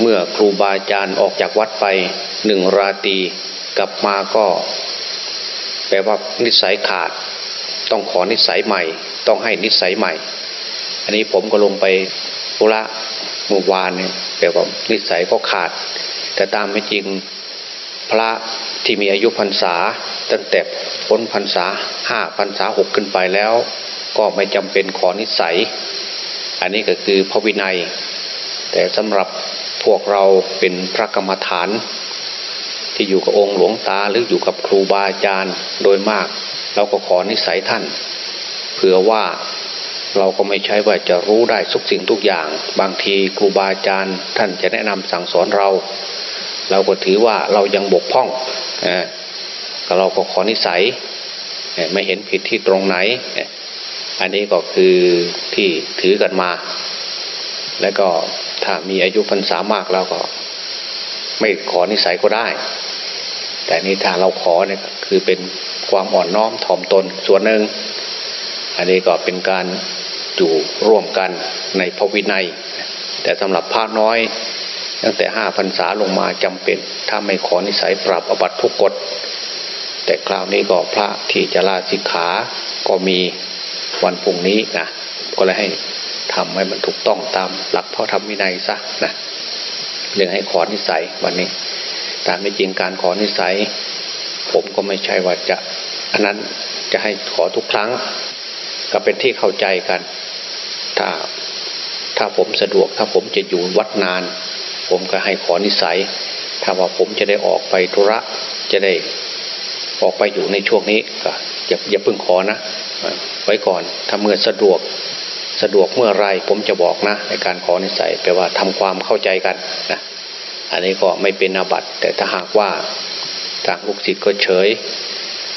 เมื่อครูบาอาจารย์ออกจากวัดไปหนึ่งราตีกลับมาก็ แปลว่านิสัยขาด ต้องขอนิสัยใหม่ ต้องให้นิสัยใหม่ อันนี้ผมก็ลงไปธุระเมื่อวานเนี่ยแปลว่านิสัยก็ขาด แต่ตามไม่จริงพระที่มีอายุพรรษา ตั้งแต่พ้นพรรษาห้าพรรษาหกขึ้นไปแล้ว ก็ไม่จำเป็นขอนิสัย อันนี้ก็คือพระวินัย แต่สำหรับ พวกเราเป็นพระกรรมฐาน ที่อยู่กับองค์หลวงตาหรืออยู่กับครูบาอาจารย์โดยมาก เราก็ขอนิสัยท่านเผื่อว่าเราก็ไม่ใช่ว่าจะรู้ได้ทุกสิ่งทุกอย่าง บางทีครูบาอาจารย์ท่านจะแนะนำสั่งสอนเรา เราก็ถือว่าเรายังบกพร่องเราก็ขอนิสัยไม่เห็นผิดที่ตรงไหน อันนี้ก็คือที่ถือกันมา แล้วก็ ถ้ามีอายุพรรษามากแล้วก็ ไม่ขอนิสัยก็ได้ แต่นี่ถ้าเราขอเนี่ยคือเป็นความอ่อนน้อมถ่อมตนส่วนหนึ่ง อันนี้ก็เป็นการอยู่ร่วมกันในพระวินัย แต่สำหรับพระน้อย ตั้งแต่ห้าพรรษาลงมาจำเป็น ถ้าไม่ขอนิสัยปรับอบัตทุกกฎ แต่คราวนี้ก็พระที่จะลาสิกขาก็มีวันพุ่งนี้นะก็เลยให้ ทำให้มันถูกต้องตามหลักพระธรรมวินัยซะนะเรื่องให้ขอนิสัยวันนี้ ตามไม่จริงการขอนิสัย ผมก็ไม่ใช่ว่าจะอันนั้นจะให้ขอทุกครั้ง ก็เป็นที่เข้าใจกัน ถ้าถ้าผมสะดวกถ้าผมจะอยู่วัดนาน ผมก็ให้ขอนิสัย ถ้าว่าผมจะได้ออกไปธุระจะได้ออกไปอยู่ในช่วงนี้ก็อย่าอย่าเพิ่งขอนะ ไว้ก่อนถ้าเมื่อสะดวก สะดวกเมื่อไรผมจะบอกนะ ในการขอนิสัยแปลว่าทำความเข้าใจกันนะอันนี้ก็ไม่เป็นอาบัติ แต่ถ้าหากว่าทางลูกศิษย์ก็เฉย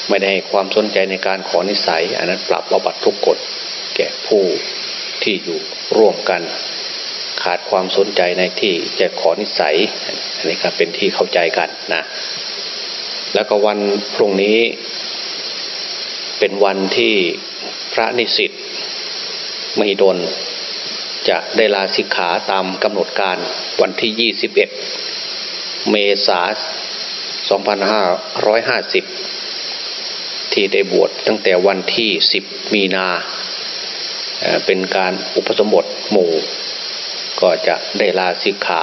ไม่ได้ให้ความสนใจในการขอนิสัย อันนั้นปรับอาบัติทุกกฎแก่ผู้ที่อยู่ร่วมกัน ขาดความสนใจในที่จะขอนิสัย อันนี้ก็เป็นที่เข้าใจกันนะแล้วก็วันพรุ่งนี้ เป็นวันที่พระนิสิต มหิดล จะได้ลาสิกขาตามกำหนดการวันที่ 21 เมษายน 2550 ที่ได้บวชตั้งแต่วันที่ 10 มีนาเป็นการอุปสมบทหมู่ ก็จะได้ลาสิกขา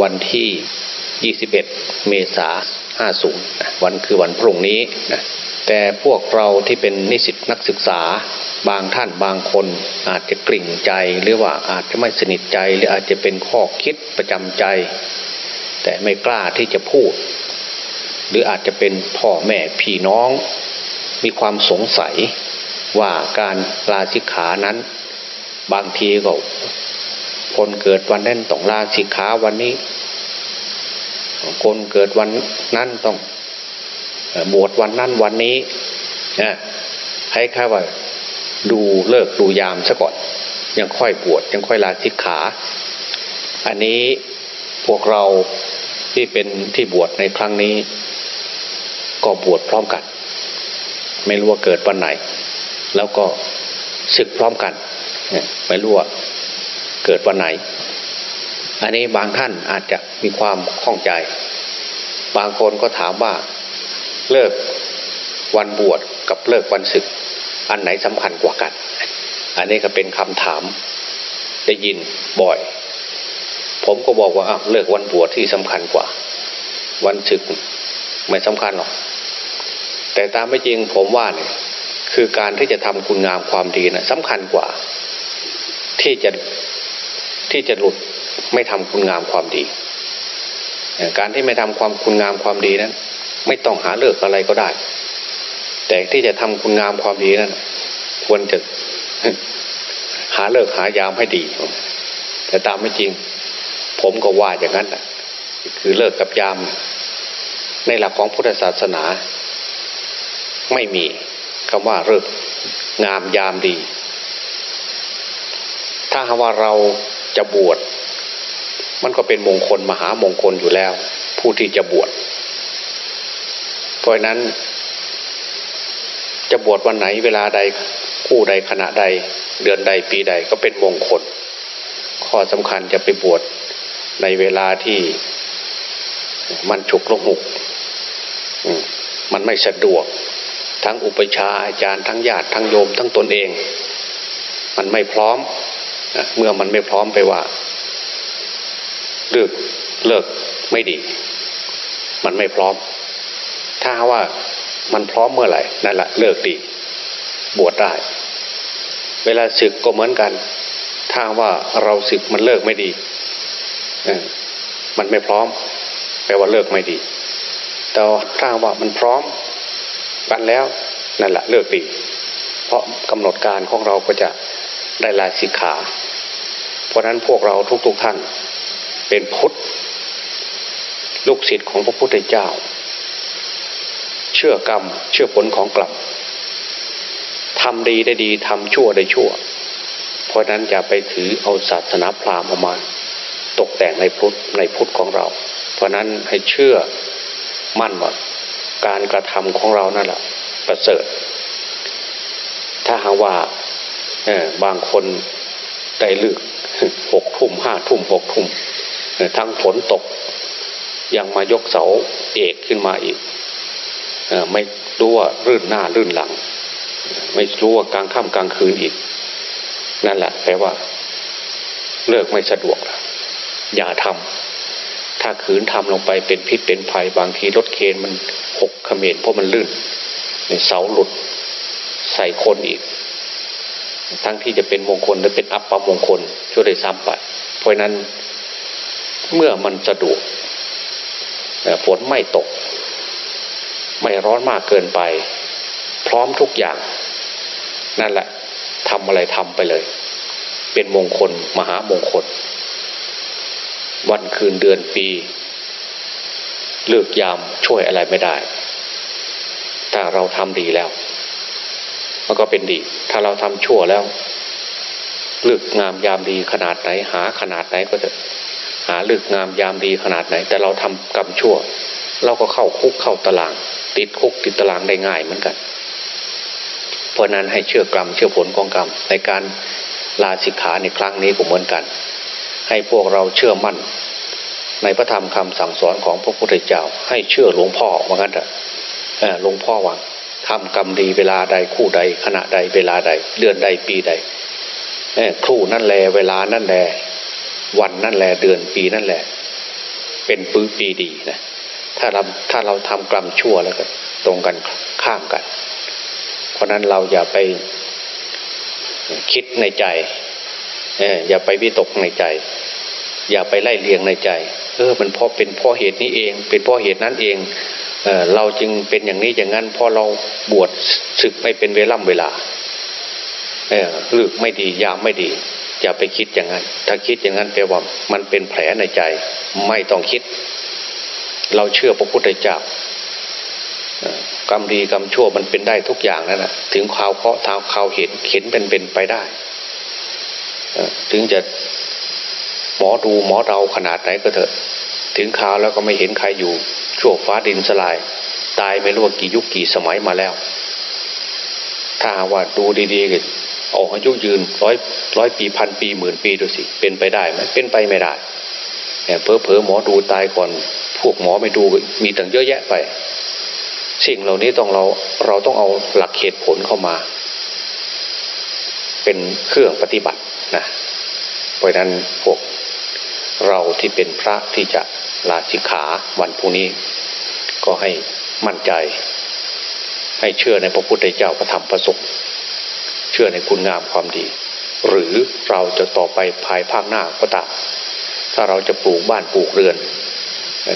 วันที่ 21 เมษายน 50 วันคือวันพรุ่งนี้นะ แต่พวกเราที่เป็นนิสิตนักศึกษาบางท่านบางคนอาจจะกลิ่งใจหรือว่าอาจจะไม่สนิทใจหรืออาจจะเป็นข้อคิดประจำใจ แต่ไม่กล้าที่จะพูด หรืออาจจะเป็นพ่อแม่พี่น้อง มีความสงสัยว่าการลาสิกขานั้น บางทีก็คนเกิดวันนั้นต้องลาสิกขาวันนี้ คนเกิดวันนั้นต้อง บวชวันนั้นวันนี้นะให้ค่ว่าดูเลิกดูยามซะก่อน ยังค่อยบวชยังค่อยลาสิกขา อันนี้พวกเราที่เป็นที่บวชในครั้งนี้ ก็บวชพร้อมกัน ไม่รู้ว่าเกิดวันไหน แล้วก็ศึกพร้อมกันไม่รู้ว่าเกิดวันไหน อันนี้บางท่านอาจจะมีความข้องใจ บางคนก็ถามว่า เลิกวันบวชกับเลิกวันศึก อันไหนสำคัญกว่ากัน อันนี้ก็เป็นคำถามได้ยินบ่อย ผมก็บอกว่าเลิกวันบวชที่สำคัญกว่า วันศึกไม่สำคัญหรอกแต่ตามไม่จริงผมว่าเนี่ยคือการที่จะทำคุณงามความดีนะ่ะสำคัญกว่า ที่จะที่จะหลุดไม่ทำคุณงามความดี การที่ไม่ทำความคุณงามความดีนั้น ไม่ต้องหาเลิกอะไรก็ได้ แต่ที่จะทำคุณงามความดีนั้นควรจะหาเลิกหายามให้ดี แต่ตามไม่จริง ผมก็ว่าอย่างนั้นแหละคือเลิกกับยาม ในหลักของพุทธศาสนา ไม่มีคำว่าเลิกงามยามดี ถ้าหาว่าเราจะบวชมันก็เป็นมงคลมหามงคลอยู่แล้ว ผู้ที่จะบวช เพราะนั้น จะบวชวันไหนเวลาใดคู่ใดขณะใด เดือนใดปีใดก็เป็นมงคล ข้อสำคัญจะไปบวชในเวลาที่มันฉุกละหุก มันไม่สะดวก ทั้งอุปชาอาจารย์ทั้งญาติทั้งโยมทั้งตนเอง มันไม่พร้อม เมื่อมันไม่พร้อมไปว่า เลิกเลิกไม่ดี มันไม่พร้อม ถ้าว่ามันพร้อมเมื่อไหร่นั่นแหละเลิกดีบวชได้ เวลาศึกก็เหมือนกัน ถ้าว่าเราศึกมันเลิกไม่ดีมันไม่พร้อม แปลว่าเลิกไม่ดี แต่ถ้าว่ามันพร้อมกันแล้วนั่นแหละเลิกดี เพราะกำหนดการของเราก็จะได้ลาสิกขา เพราะนั้นพวกเราทุกๆทท่าน เป็นพุทธลูกศิษย์ของพระพุทธเจ้า ชื่อกรรม เชื่อผลของกรรมทำดีได้ดีทำชั่วได้ชั่ว เพราะนั้นอย่าไปถือเอาศาสนาพราหมณ์มา ตกแต่งในพุทธในพุทธของเรา เพราะนั้นให้เชื่อมั่นว่าการกระทำของเรานั่นแหละประเสริฐ ถ้าหากว่าบางคนได้ลึกหกทุ่มห้าทุ่มหกทุ่มทั้งฝนตก ยังมายกเสาเอกขึ้นมาอีก ไม่รู้ว่ารื่นหน้ารื่นหลัง ไม่รู้ว่ากลางค่ำกลางคืนอีก นั่นแหละแปลว่า เลิกไม่สะดวก อย่าทำถ้าขืนทำลงไปเป็นพิษเป็นภัยบางทีรถเคนมันหกขมรเพราะมันลื่นเสาหลุดใส่คนอีก ทั้งที่จะเป็นมงคลและเป็นอัปปมงคลช่วยได้ซ้ำไปเพราะนั้นเมื่อมันสะดวกฝนไม่ตก ไม่ร้อนมากเกินไป พร้อมทุกอย่าง นั่นแหละทำอะไรทำไปเลย เป็นมงคล มหามงคล วันคืนเดือนปี เลือกยามช่วยอะไรไม่ได้ ถ้าเราทำดีแล้ว มันก็เป็นดี ถ้าเราทำชั่วแล้วเลือกงามยามดีขนาดไหน หาขนาดไหนก็จะหาเลึกงามยามดีขนาดไหน แต่เราทำกรรมชั่ว เราก็เข้าคุกเข้าตาราง ติดคุกติดตารางได้ง่ายเหมือนกัน เพราะนั้นให้เชื่อกรรมเชื่อผลของกรรม ในการลาสิกขาในครั้งนี้ก็เหมือนกัน ให้พวกเราเชื่อมั่น ในพระธรรมคำสั่งสอนของพระพุทธเจ้า ให้เชื่อหลวงพ่อเหมือนกันเถอะหลวงพ่อว่าทำกรรมดีเวลาใดคู่ใด ขณะใดเวลาใด เดือนใดปีใดครู่นั่นแลเวลานั่นแลวันนั่นแหละเดือนปีนั่นแหละ เป็นปื้ปีดีนะ ถ้าเราถ้าเราทำกรรมชั่วแล้วก็ตรงกันข้ามกัน เพราะนั้นเราอย่าไปคิดในใจอย่าไปวิตกในใจ อย่าไปไล่เลียงในใจ เออมันเพราะเป็นเพราะเหตุนี้เอง เป็นเพราะเหตุนั้นเองเออเราจึงเป็นอย่างนี้อย่างนั้นเพราะเราบวชศึกไม่เป็นเวล่ำเวลาเออหรือไม่ดียามไม่ดี อย่าไปคิดอย่างนั้น ถ้าคิดอย่างนั้นแปลว่ามันเป็นแผลในใจ ไม่ต้องคิด เราเชื่อพระพุทธเจ้ากรรมดีกรรมชั่วมันเป็นได้ทุกอย่างนั่นแหะถึงข่าวเพราะทางข่าวเห็นเห็นเป็นเป็นไปได้ถึงจะหมอดูหมอเราขนาดไหนก็เถอะ ถึงข่าวแล้วก็ไม่เห็นใครอยู่ชั่วฟ้าดินสลาย ตายไม่รู้กี่ยุคกี่สมัยมาแล้ว ถ้าว่าดูดีๆกันออกอายุยืนร้อยร้อยปีพันปีหมื่นปีดูสิเป็นไปได้ไหมเป็นไปไม่ได้เพอเพอหมอดูตายก่อน พวกหมอไม่ดูมีตั้งเยอะแยะไป สิ่งเหล่านี้ต้องเราเราต้องเอาหลักเหตุผลเข้ามา เป็นเครื่องปฏิบัตินะเพราะนั้นพวกเราที่เป็นพระที่จะลาสิกขาวันพรุ่งนี้ ก็ให้มั่นใจ ให้เชื่อในพระพุทธเจ้าพระธรรมพระสงฆ์เชื่อในคุณงามความดี หรือเราจะต่อไปภายภาคหน้าก็ตามถ้าเราจะปลูกบ้านปลูกเรือน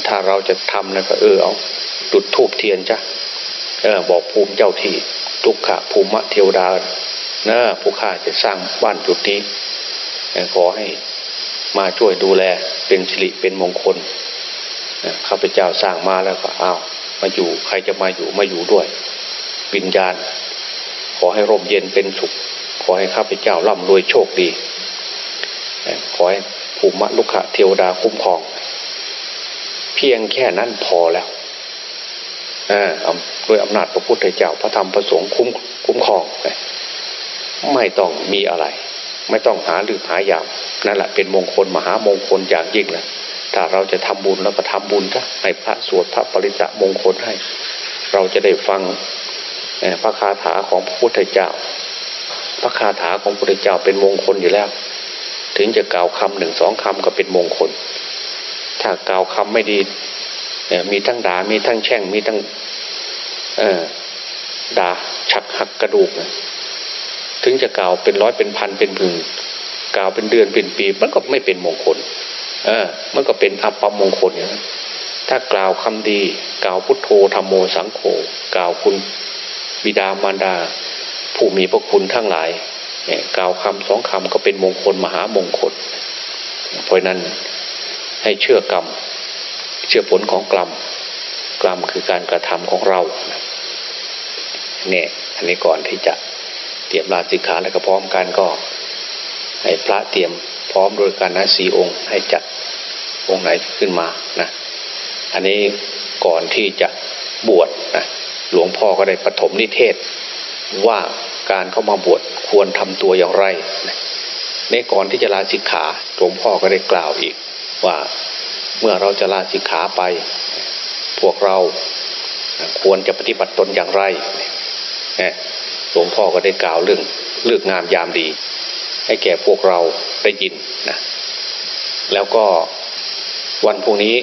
ถ้าเราจะทำนะก็เออเอาจุดทูบเทียนจ้ะเออบอกภูมิเจ้าที่ทุกขะภูมิเทวดาเนะผู้ข้าจะสร้างบ้านจุดนี้ขอให้มาช่วยดูแลเป็นสิริเป็นมงคลข้าพเจ้าสร้างมาแล้วก็เอามาอยู่ใครจะมาอยู่มาอยู่ด้วยวิญญาณ ขอให้ร่มเย็นเป็นสุข ขอให้ข้าพเจ้าร่ำรวยโชคดี ขอให้ภูมิลุกะเทวดาคุ้มครอง เพียงแค่นั้นพอแล้วด้วยอำนาจพระพุทธเจ้าพระธรรมพระสงฆ์คุ้มคุ้มครอง ไม่ต้องมีอะไร ไม่ต้องหาหรือหายามนั่นแหละเป็นมงคลมหามงคลอย่างยิ่งเลยถ้าเราจะทำบุญแล้วก็ทำบุญซะให้พระสวดพระปริตะมงคลให้ เราจะได้ฟังพระคาถาของพระพุทธเจ้า พระคาถาของพระพุทธเจ้าเป็นมงคลอยู่แล้ว ถึงจะกล่าวคำหนึ่งสองคำก็เป็นมงคล ถ้ากล่าวคำไม่ดีมีทั้งด่ามีทั้งแช่งมีทั้งด่าฉักหักกระดูกถึงจะกล่าวเป็นร้อยเป็นพันเป็นหมื่นกล่าวเป็นเดือนเป็นปี มันก็ไม่เป็นมงคล เออ มันก็เป็นอัปมงคลอย่างนั้นถ้ากล่าวคำดี กล่าวพุทโธธรรมโมสังโฆกล่าวคุณบิดามารดา ผู้มีพระคุณทั้งหลายกล่าวคำสองคำก็เป็นมงคลมหามงคล เพราะนั้น ให้เชื่อกรรม เชื่อผลของกรรม กรรมคือการกระทำของเราเนี่ยอันนี้ก่อนที่จะเตรียมลาสิกขาแล้วก็พร้อมกันก็ ให้พระเตรียมพร้อมโดยการนะสีองค์ ให้จัดองค์ไหนขึ้นมานะอันนี้ก่อนที่จะบวชนะหลวงพ่อก็ได้ปฐมนิเทศ ว่าการเข้ามาบวชควรทำตัวอย่างไรในก่อนที่จะลาสิกขาหลวงพ่อก็ได้กล่าวอีก ว่าเมื่อเราจะลาสิกขาไป พวกเราควรจะปฏิบัติตนอย่างไรหลวงพ่อก็ได้กล่าวเรื่องเลือกงามยามดี ให้แก่พวกเราได้ยินนะแล้วก็วันพรุ่งนี้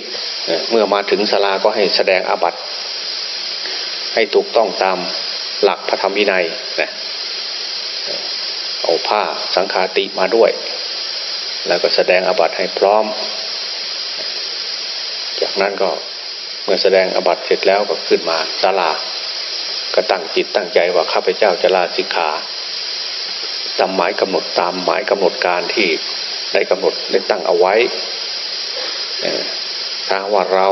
เมื่อมาถึงศาลาก็ให้แสดงอาบัติ ให้ถูกต้องตามหลักพระธรรมวินัยนะเอาผ้าสังฆาติมาด้วย แล้วก็แสดงอาบัติให้พร้อม จากนั้นก็เมื่อแสดงอบัตเสร็จแล้วก็ขึ้นมาศาลาก็ตั้งจิตตั้งใจว่าข้าพเจ้าจะลาสิกขาตามหมายกำหนดตามหมายกำหนดการที่ได้กำหนดได้ตั้งเอาไว้ถ้าว่าเรา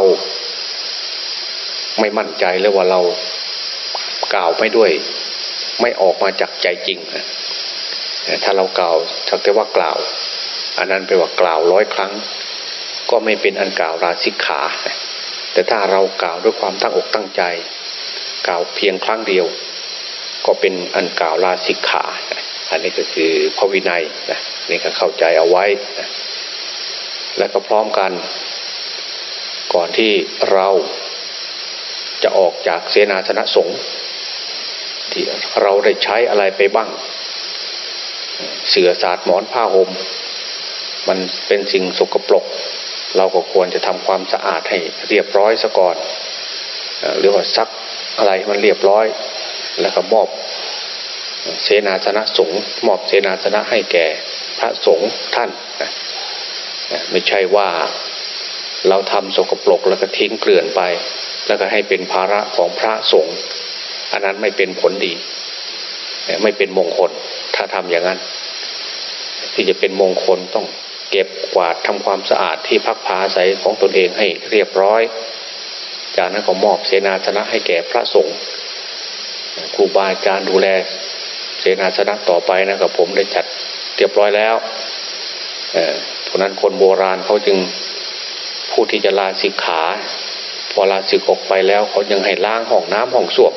ไม่มั่นใจเลยว่าเรากล่าวไม่ด้วย ไม่ออกมาจากใจจริงถ้าเรากล่าวถักแต่ว่ากล่าว อันนั้นไปว่ากล่าวร้อยครั้ง ก็ไม่เป็นอันกล่าวลาสิกขา แต่ถ้าเรากล่าวด้วยความตั้งอกตั้งใจ กล่าวเพียงครั้งเดียว ก็เป็นอันกล่าวลาสิกขา อันนี้ก็คือพระวินัยนะนี่ก็เข้าใจเอาไว้นะและก็พร้อมกัน ก่อนที่เราจะออกจากเสนาสนะสงฆ์ที่เราได้ใช้อะไรไปบ้าง เสือสาดหมอนผ้าหม่มมันเป็นสิ่งสกปรก เราก็ควรจะทำความสะอาดให้เรียบร้อยซะก่อนหรือว่าซักอะไรมันเรียบร้อย แล้วก็มอบเสนาสนะสงฆ์มอบเสนาสนะให้แก่พระสงฆ์ท่านไม่ใช่ว่าเราทำสกปรกแล้วก็ทิ้งเกลื่อนไป แล้วก็ให้เป็นภาระของพระสงฆ์อันนั้นไม่เป็นผลดี ไม่เป็นมงคลถ้าทำอย่างนั้น ที่จะเป็นมงคลต้อง เก็บกวาดทำความสะอาดที่พักพาใสของตนเองให้เรียบร้อย จากนั้นก็มอบเสนาสนะให้แก่พระสงฆ์ครูบาอาจารย์ดูแลเสนาสนะต่อไปนะครับผมได้จัดเรียบร้อยแล้วเพราะนั้นคนโบราณเขาจึงผู้ที่จะลาสิกขา พอลาสิกออกไปแล้วเขายังให้ล้างห้องน้ำห้องส้วม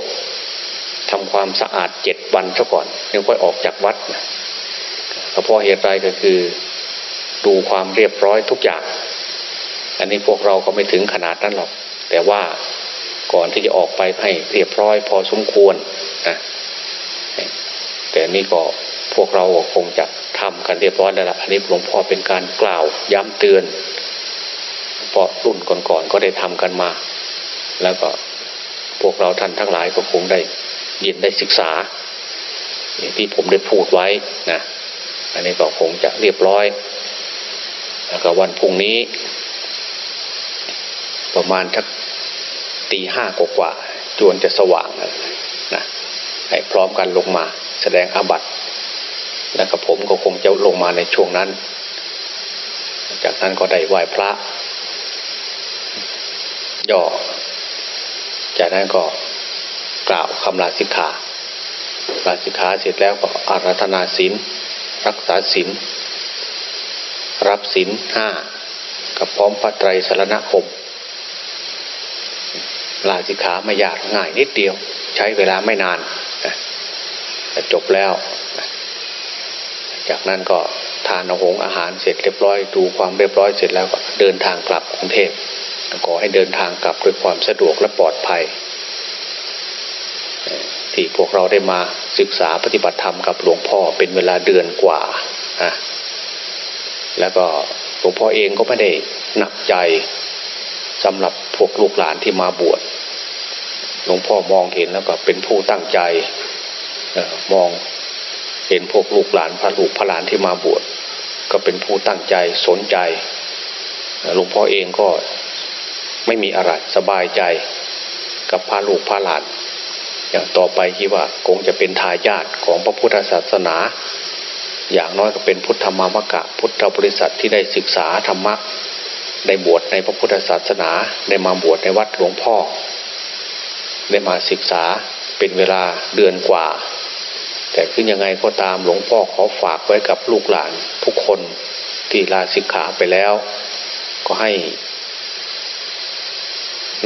ทำความสะอาดเจ็ดวันซะก่อนยังค่อยออกจากวัดเพราะเหตุไรก็คือ ดูความเรียบร้อยทุกอย่าง อันนี้พวกเราก็ไม่ถึงขนาดนั้นหรอก แต่ว่าก่อนที่จะออกไปให้เรียบร้อยพอสมควรนะแต่นี่ก็พวกเราคงจะทำกันเรียบร้อยแล้วล่ะอันนี้หลวงพ่อเป็นการกล่าวย้ำเตือนเพราะรุ่นก่อนๆก็ได้ทำกันมา แล้วก็พวกเราท่านทั้งหลายก็คงได้ยินได้ศึกษาที่ผมได้พูดไว้นะอันนี้ก็คงจะเรียบร้อย แล้วก็วันพุ่งนี้ ประมาณทักตีห้ากว่าจวนจะสว่างนะให้พร้อมกันลงมา แสดงอาบัตแล้วก็ผมก็คงจะลงมาในช่วงนั้น จากนั้นก็ได้ไหว้พระ ย่อ จากนั้นก็กล่าวคำลาสิกขาลาสิกขาเสร็จแล้วก็อารัธนาศีลรักษาศีล รับศีลห้ากับพร้อมพระไตรสรณคม ลาสิขาไม่ยากง่ายนิดเดียว ใช้เวลาไม่นานจบแล้ว จากนั้นก็ถ้าานอาหงอาหารเสร็จเรียบร้อยดูความเรียบร้อยเสร็จแล้วก็เดินทางกลับกรุงเทพขอให้เดินทางกลับด้วยความสะดวกและปลอดภัย ที่พวกเราได้มาศึกษาปฏิบัติธรรมกับหลวงพ่อเป็นเวลาเดือนกว่านะ แล้วก็หลวงพ่อเองก็ไม่ได้หนักใจสำหรับพวกลูกหลานที่มาบวชหลวงพ่อมองเห็นแล้วก็เป็นผู้ตั้งใจมองเห็นพวกลูกหลานพระลูกพระหลานที่มาบวชก็เป็นผู้ตั้งใจสนใจหลวงพ่อเองก็ไม่มีอะไรสบายใจกับพระลูกพระหลาน อย่างต่อไปคิดว่าคงจะเป็นทายาทของพระพุทธศาสนา อย่างน้อยก็เป็นพุทธมามกะ พุทธบริษัทที่ได้ศึกษาธรรมะได้บวชในพระพุทธศาสนา ได้มาบวชในวัดหลวงพ่อ ได้มาศึกษาเป็นเวลาเดือนกว่า แต่ขึ้นยังไงก็ตามหลวงพ่อขอฝากไว้กับลูกหลานทุกคนที่ลาศิกขาไปแล้ว ก็ให้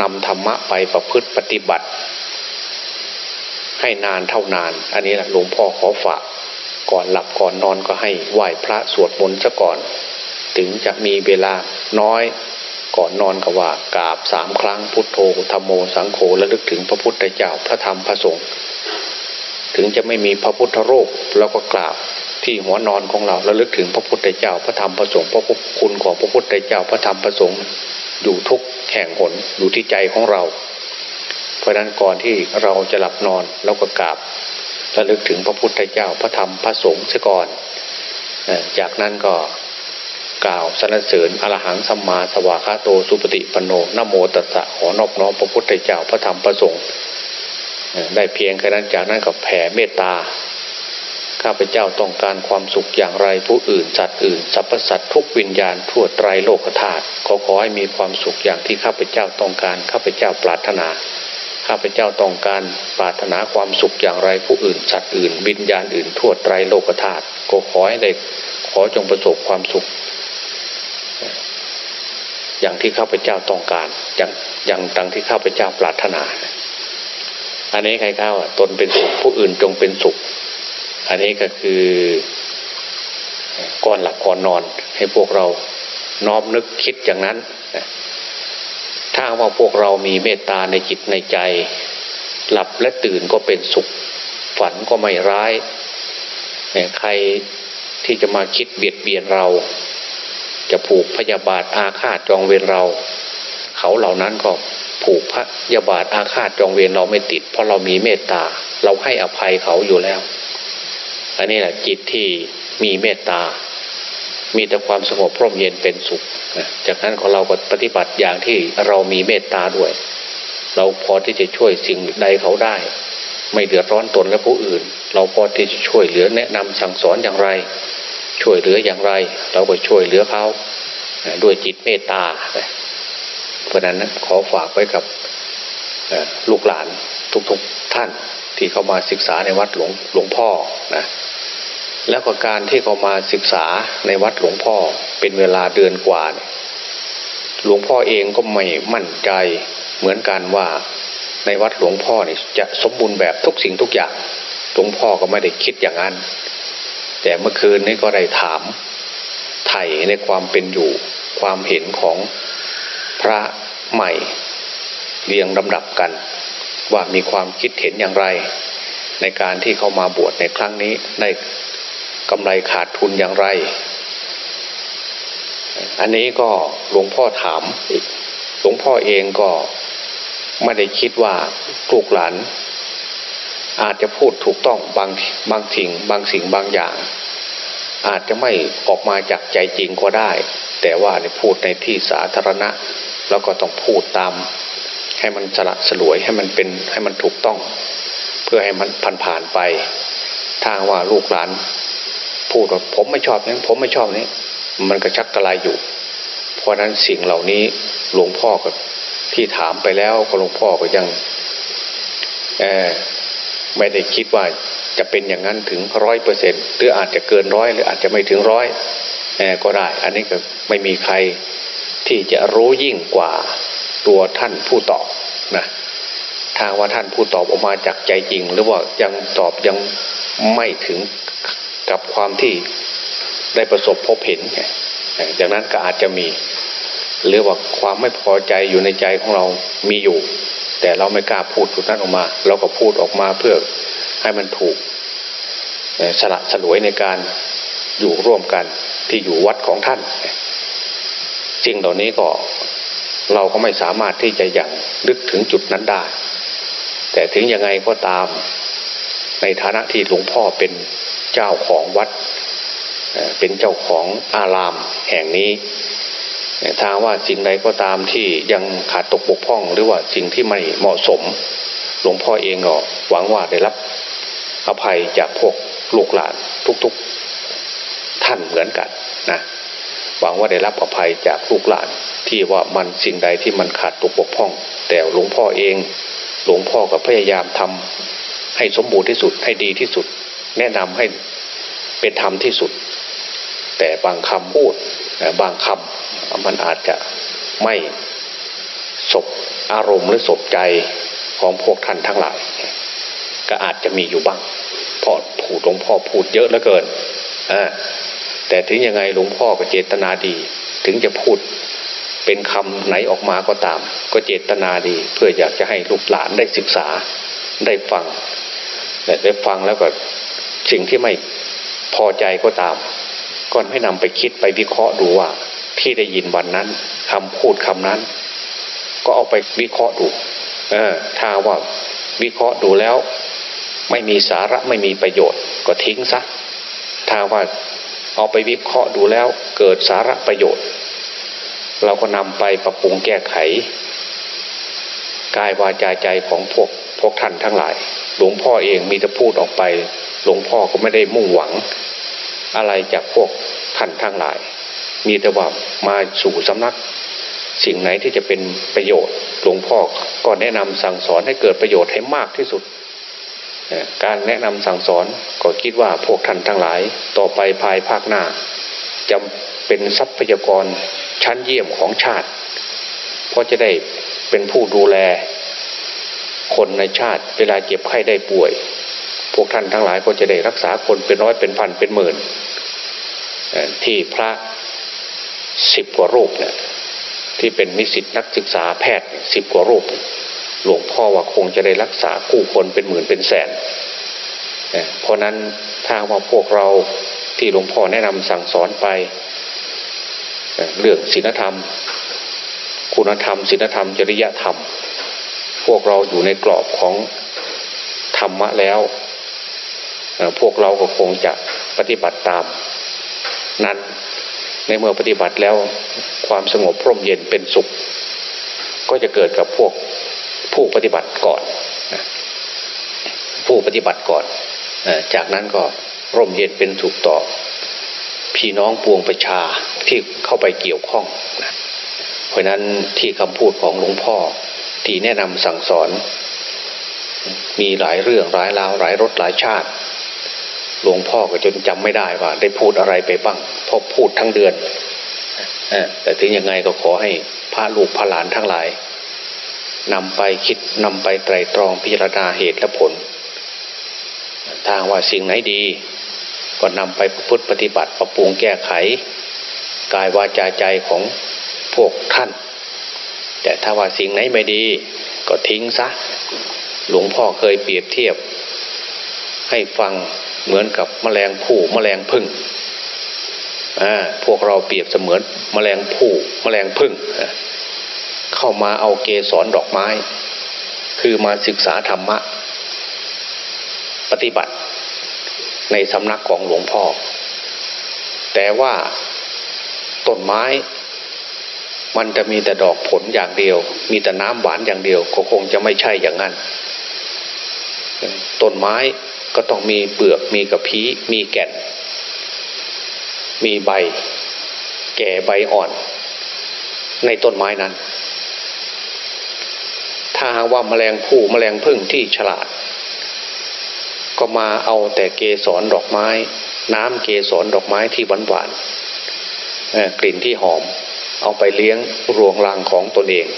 นำธรรมะไปประพฤติปฏิบัติ ให้นานเท่านาน อันนี้แหละหลวงพ่อขอฝาก ก่อนหลับก่อนนอนก็ให้ไหว้พระสวดมนต์ซะก่อน ถึงจะมีเวลาน้อยก่อนนอนก็ว่ากราบสามครั้งพุทโธธรรมโมสังโฆและลึกถึงพระพุทธเจ้าพระธรรมพระสงฆ์ถึงจะไม่มีพระพุทธรูปเราก็กราบที่หัวนอนของเราแล้วลึกถึงพระพุทธเจ้าพระธรรมพระสงฆ์พระคุณของพระพุทธเจ้าพระธรรมพระสงฆ์อยู่ทุกแห่งหนอยู่ที่ใจของเรา เพราะนั้นก่อนที่เราจะหลับนอนเราก็กราบ ระลึกถึงพระพุทธเจ้าพระธรรมพระสงฆ์เสก่อน จากนั้นก็กล่าวสรรเสริญอรหังสัมมาสวากาโตสุปฏิปโนนโมตัสสะขอนอบน้อมพระพุทธเจ้าพระธรรมพระสงฆ์ได้เพียงแค่นั้นจากนั้นก็แผ่เมตตาข้าพเจ้าต้องการความสุขอย่างไรผู้อื่นสัตว์อื่นสรรพสัตว์ทุกวิญญาณทั่วไตรโลกธาตุขอขอให้มีความสุขอย่างที่ข้าพเจ้าต้องการข้าพเจ้าปรารถนา ข้าพเจ้าต้องการปรารถนาความสุขอย่างไรผู้อื่นสัตว์อื่นวิญญาณอื่นทั่วไตรโลกธาตุก็ขอให้ได้ขอจงประสบความสุข อย่างที่ข้าพเจ้าต้องการ อย่างอย่างดังที่ข้าพเจ้าปรารถนา อันนี้ใครเข้าตนเป็นสุขผู้อื่นจงเป็นสุข อันนี้ก็คือก้อนหลับก่อนนอนให้พวกเราน้อมนึกคิดอย่างนั้น ถ้าว่าพวกเรามีเมตตาในจิตในใจ หลับและตื่นก็เป็นสุข ฝันก็ไม่ร้ายใครที่จะมาคิดเบียดเบียนเรา จะผูกพยาบาทอาฆาตจองเวรเรา เขาเหล่านั้นก็ผูกพยาบาทอาฆาตจองเวรเราไม่ติด เพราะเรามีเมตตา เราให้อภัยเขาอยู่แล้ว อันนี้แหละจิตที่มีเมตตา มีแต่ความสงบร่มเย็นเป็นสุข จากนั้นของเราก็ปฏิบัติอย่างที่เรามีเมตตาด้วย เราพอที่จะช่วยสิ่งใดเขาได้ ไม่เดือดร้อนตนและผู้อื่น เราพอที่จะช่วยเหลือแนะนำสั่งสอนอย่างไร ช่วยเหลืออย่างไร เราก็ช่วยเหลือเขาด้วยจิตเมตตาเพราะนั้นขอฝากไว้กับลูกหลานทุกๆทท่านที่เข้ามาศึกษาในวัดหลวงหลวงพ่อนะ แล้วก็การที่เขามาศึกษาในวัดหลวงพ่อเป็นเวลาเดือนกว่า หลวงพ่อเองก็ไม่มั่นใจเหมือนกันว่าในวัดหลวงพ่อนี่จะสมบูรณ์แบบทุกสิ่งทุกอย่าง หลวงพ่อก็ไม่ได้คิดอย่างนั้น แต่เมื่อคืนนี้ก็ได้ถามไถ่ในความเป็นอยู่ความเห็นของพระใหม่เรียงลำดับกัน ว่ามีความคิดเห็นอย่างไร ในการที่เขามาบวชในครั้งนี้ได้ กำไรขาดทุนอย่างไร อันนี้ก็หลวงพ่อถามหลวงพ่อเองก็ไม่ได้คิดว่าลูกหลาน อาจจะพูดถูกต้องบางบางสิ่งบางสิ่งบางอย่าง อาจจะไม่ออกมาจากใจจริงก็ได้ แต่ว่าในพูดในที่สาธารณะ แล้วก็ต้องพูดตาม ให้มันสละสลวยให้มันเป็นให้มันถูกต้อง เพื่อให้มันผ่านผ่านไปทางว่าลูกหลาน พูดว่าผมไม่ชอบนี้ผมไม่ชอบนี้ มันก็ชักกระไรอยู่ เพราะนั้นสิ่งเหล่านี้หลวงพ่อก็ที่ถามไปแล้วก็หลวงพ่อก็ยังไม่ได้คิดว่าจะเป็นอย่างนั้นถึงร้อยเปอร์เซ็นต์หรืออาจจะเกินร้อยหรืออาจจะไม่ถึงร้อยก็ได้ อันนี้ก็ไม่มีใครที่จะรู้ยิ่งกว่าตัวท่านผู้ตอบนะทางว่าท่านผู้ตอบออกมาจากใจจริง หรือว่ายังตอบยังไม่ถึง กับความที่ได้ประสบพบเห็นอย่างนั้นก็อาจจะมี หรือว่าความไม่พอใจอยู่ในใจของเรามีอยู่ แต่เราไม่กล้าพูดจุดนั้นออกมา เราก็พูดออกมาเพื่อให้มันถูกสละสลวยในการอยู่ร่วมกันที่อยู่วัดของท่านสิ่งเหล่านี้ก็เราก็ไม่สามารถที่จะยังนึกถึงจุดนั้นได้ แต่ถึงยังไงก็ตาม ในฐานะที่หลวงพ่อเป็น เจ้าของวัดเป็นเจ้าของอารามแห่งนี้ถ้าว่าสิ่งใดก็ตามที่ยังขาดตกบกพร่อง หรือว่าสิ่งที่ไม่เหมาะสม หลวงพ่อเองก็หวังว่าได้รับ อภัยจากพวกลูกหลานทุกๆ ท่านเหมือนกันนะหวังว่าได้รับอภัยจากลูกหลานที่ว่ามันสิ่งใดที่มันขาดตกบกพร่อง แต่หลวงพ่อเอง หลวงพ่อก็พยายามทำให้สมบูรณ์ที่สุดให้ดีที่สุด แนะนำให้เป็นธรรมที่สุด แต่บางคำพูดบางคำมันอาจจะไม่สบอารมณ์หรือสบใจของพวกท่านทั้งหลาย ก็อาจจะมีอยู่บ้างเพราะพูดหลวงพ่อพูดเยอะเหลือเกินอแต่ถึงยังไงหลวงพ่อก็เจตนาดี ถึงจะพูดเป็นคำไหนออกมาก็ตาม ก็เจตนาดี เพื่ออยากจะให้ลูกหลานได้ศึกษาได้ฟังได้ฟังแล้วก็ สิ่งที่ไม่พอใจก็ตามก็ให้นำไปคิดไปวิเคราะห์ดูว่า ที่ได้ยินวันนั้นคำพูดคำนั้น ก็เอาไปวิเคราะห์ดู เออถ้าว่าวิเคราะห์ดูแล้ว ไม่มีสาระไม่มีประโยชน์ ก็ทิ้งซะถ้าว่าเอาไปวิเคราะห์ดูแล้ว เกิดสาระประโยชน์ เราก็นำไปปรับปรุงแก้ไขกายวาจาใจของพวกพวกท่านทั้งหลาย หลวงพ่อเองมีแต่พูดออกไป หลวงพ่อก็ไม่ได้มุ่งหวัง อะไรจากพวกท่านทั้งหลาย มีแต่ว่ามาสู่สำนัก สิ่งไหนที่จะเป็นประโยชน์ หลวงพ่อก็แนะนำสั่งสอนให้เกิดประโยชน์ให้มากที่สุด การแนะนำสั่งสอนก็คิดว่าพวกท่านทั้งหลาย ต่อไปภายภาคหน้าจะเป็นทรัพยากรชั้นเยี่ยมของชาติ เพราะจะได้เป็นผู้ดูแล คนในชาติเวลาเจ็บไข้ได้ป่วย พวกท่านทั้งหลายก็จะได้รักษาคนเป็นร้อยเป็นพันเป็นหมื่นที่พระสิบกว่ารูปเนี่ยที่เป็นมิสิตนักศึกษาแพทย์สิบกว่ารูป หลวงพ่อว่าคงจะได้รักษาคู่คนเป็นหมื่นเป็นแสนเพราะนั้นถ้าว่าพวกเราที่หลวงพ่อแนะนำสั่งสอนไปเรื่องศีลธรรม คุณธรรมศีลธรรม จริยธรรม พวกเราอยู่ในกรอบของธรรมะแล้ว พวกเราก็คงจะปฏิบัติตามนั้นในเมื่อปฏิบัติแล้วความสงบพร่มเย็นเป็นสุข ก็จะเกิดกับพวกผู้ปฏิบัติก่อนผู้ปฏิบัติก่อนจากนั้นก็ร่มเย็นเป็นสุขต่อ พี่น้องปวงประชาที่เข้าไปเกี่ยวข้องเพราะนั้นที่คำพูดของหลวงพ่อที่แนะนำสั่งสอน มีหลายเรื่องหลายราวหลายรสหลายชาติ หลวงพ่อก็จนจำไม่ได้ว่า ได้พูดอะไรไปบ้างเพราะพูดทั้งเดือนแต่ถึงยังไงก็ขอให้พระลูกพระหลานทั้งหลายนำไปคิดนำไปไตรตรองพิจารณาเหตุและผลทางว่าสิ่งไหนดี ก็นำไปพุทธปฏิบัติปรับปรุงแก้ไข กายวาจาใจของพวกท่าน แต่ถ้าว่าสิ่งไหนไม่ดี ก็ทิ้งซะ หลวงพ่อเคยเปรียบเทียบ ให้ฟัง เหมือนกับแมลงผู้แมลงพึ่งพวกเราเปรียบเสมือนแมลงผู้แมลงพึ่งเข้ามาเอาเกสรดอกไม้ คือมาศึกษาธรรมะ ปฏิบัติในสำนักของหลวงพ่อ แต่ว่าต้นไม้ มันจะมีแต่ดอกผลอย่างเดียว มีแต่น้ำหวานอย่างเดียวก็คงจะไม่ใช่อย่างนั้นต้นไม้ ก็ต้องมีเปลือกมีกระพี้มีแก่น มีใบ แก่ใบอ่อน ในต้นไม้นั้น ถ้าว่าแมลงผู้แมลงพึ่งที่ฉลาด ก็มาเอาแต่เกสรดอกไม้ น้ำเกสรดอกไม้ที่หวานหวานกลิ่นที่หอม เอาไปเลี้ยงรวงรังของตนเอง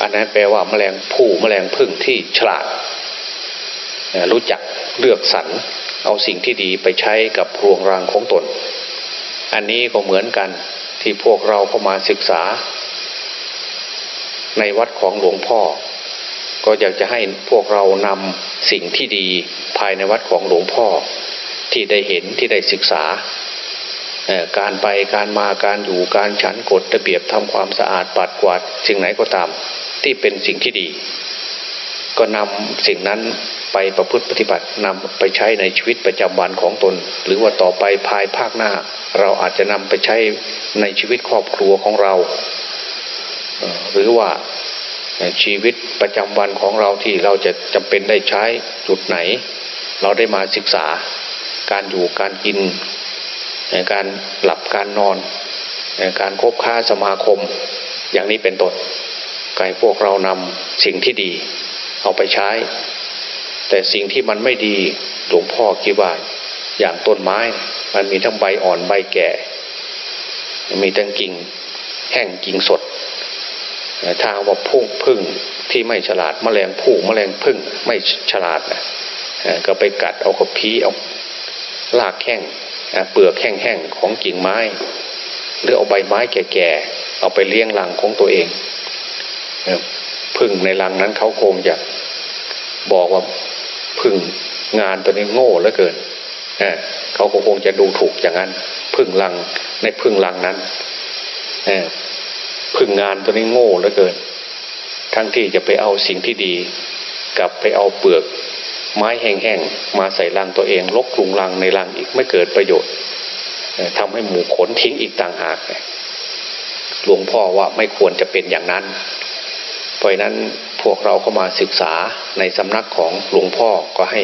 อันนั้นแปลว่าแมลงผู้แมลงพึ่งที่ฉลาด รู้จักเลือกสรรเอาสิ่งที่ดีไปใช้กับรวงรังของตน อันนี้ก็เหมือนกันที่พวกเราเข้ามาศึกษา ในวัดของหลวงพ่อ ก็อยากจะให้พวกเรานำสิ่งที่ดีภายในวัดของหลวงพ่อ ที่ได้เห็นที่ได้ศึกษา การไปการมาการอยู่การฉันกฎระเบียบทำความสะอาดปัดกวาดสิ่งไหนก็ตาม ที่เป็นสิ่งที่ดี ก็นำสิ่งนั้นไปประพฤติปฏิบัตินำไปใช้ในชีวิตประจำวันของตน หรือว่าต่อไปภายภาคหน้า เราอาจจะนำไปใช้ในชีวิตครอบครัวของเรา หรือว่าชีวิตประจำวันของเราที่เราจะจำเป็นได้ใช้จุดไหน เราได้มาศึกษาการอยู่การกิน การหลับการนอน การคบค้าสมาคมอย่างนี้เป็นต้นกายพวกเรานำสิ่งที่ดี เอาไปใช้ แต่สิ่งที่มันไม่ดีหลวงพ่อคิดว่าอย่างต้นไม้ มันมีทั้งใบอ่อนใบแก่ มีทั้งกิ่งแห้งกิ่งสดถ้าว่าพุ่งพึ่งที่ไม่ฉลาดมแมลงผู้มแมลงพึ่งไม่ฉลาดนะก็ไปกัดเอากระพีเอาลากแข้งเปลือกแห้งๆของกิ่งไม้ หรือเอาใบไม้แก่ๆเอาไปเลี้ยงรังของตัวเอง พึ่งในรังนั้นเขาคงจะบอกว่าพึ่งงานตัวนี้โง่เหลือเกินเขาคงจะดูถูกอย่างนั้น พึ่งรังในพึ่งรังนั้นพึ่งงานตัวนี้โง่เหลือเกิน ทั้งที่จะไปเอาสิ่งที่ดี กลับไปเอาเปลือกไม้แห้งๆมาใส่รังตัวเองลกลุงรังในรังอีกไม่เกิดประโยชน์ทำให้หมูขนทิ้งอีกต่างหากหลวงพ่อว่าไม่ควรจะเป็นอย่างนั้น เพราะนั้นพวกเราเข้ามาศึกษาในสำนักของหลวงพ่อก็ให้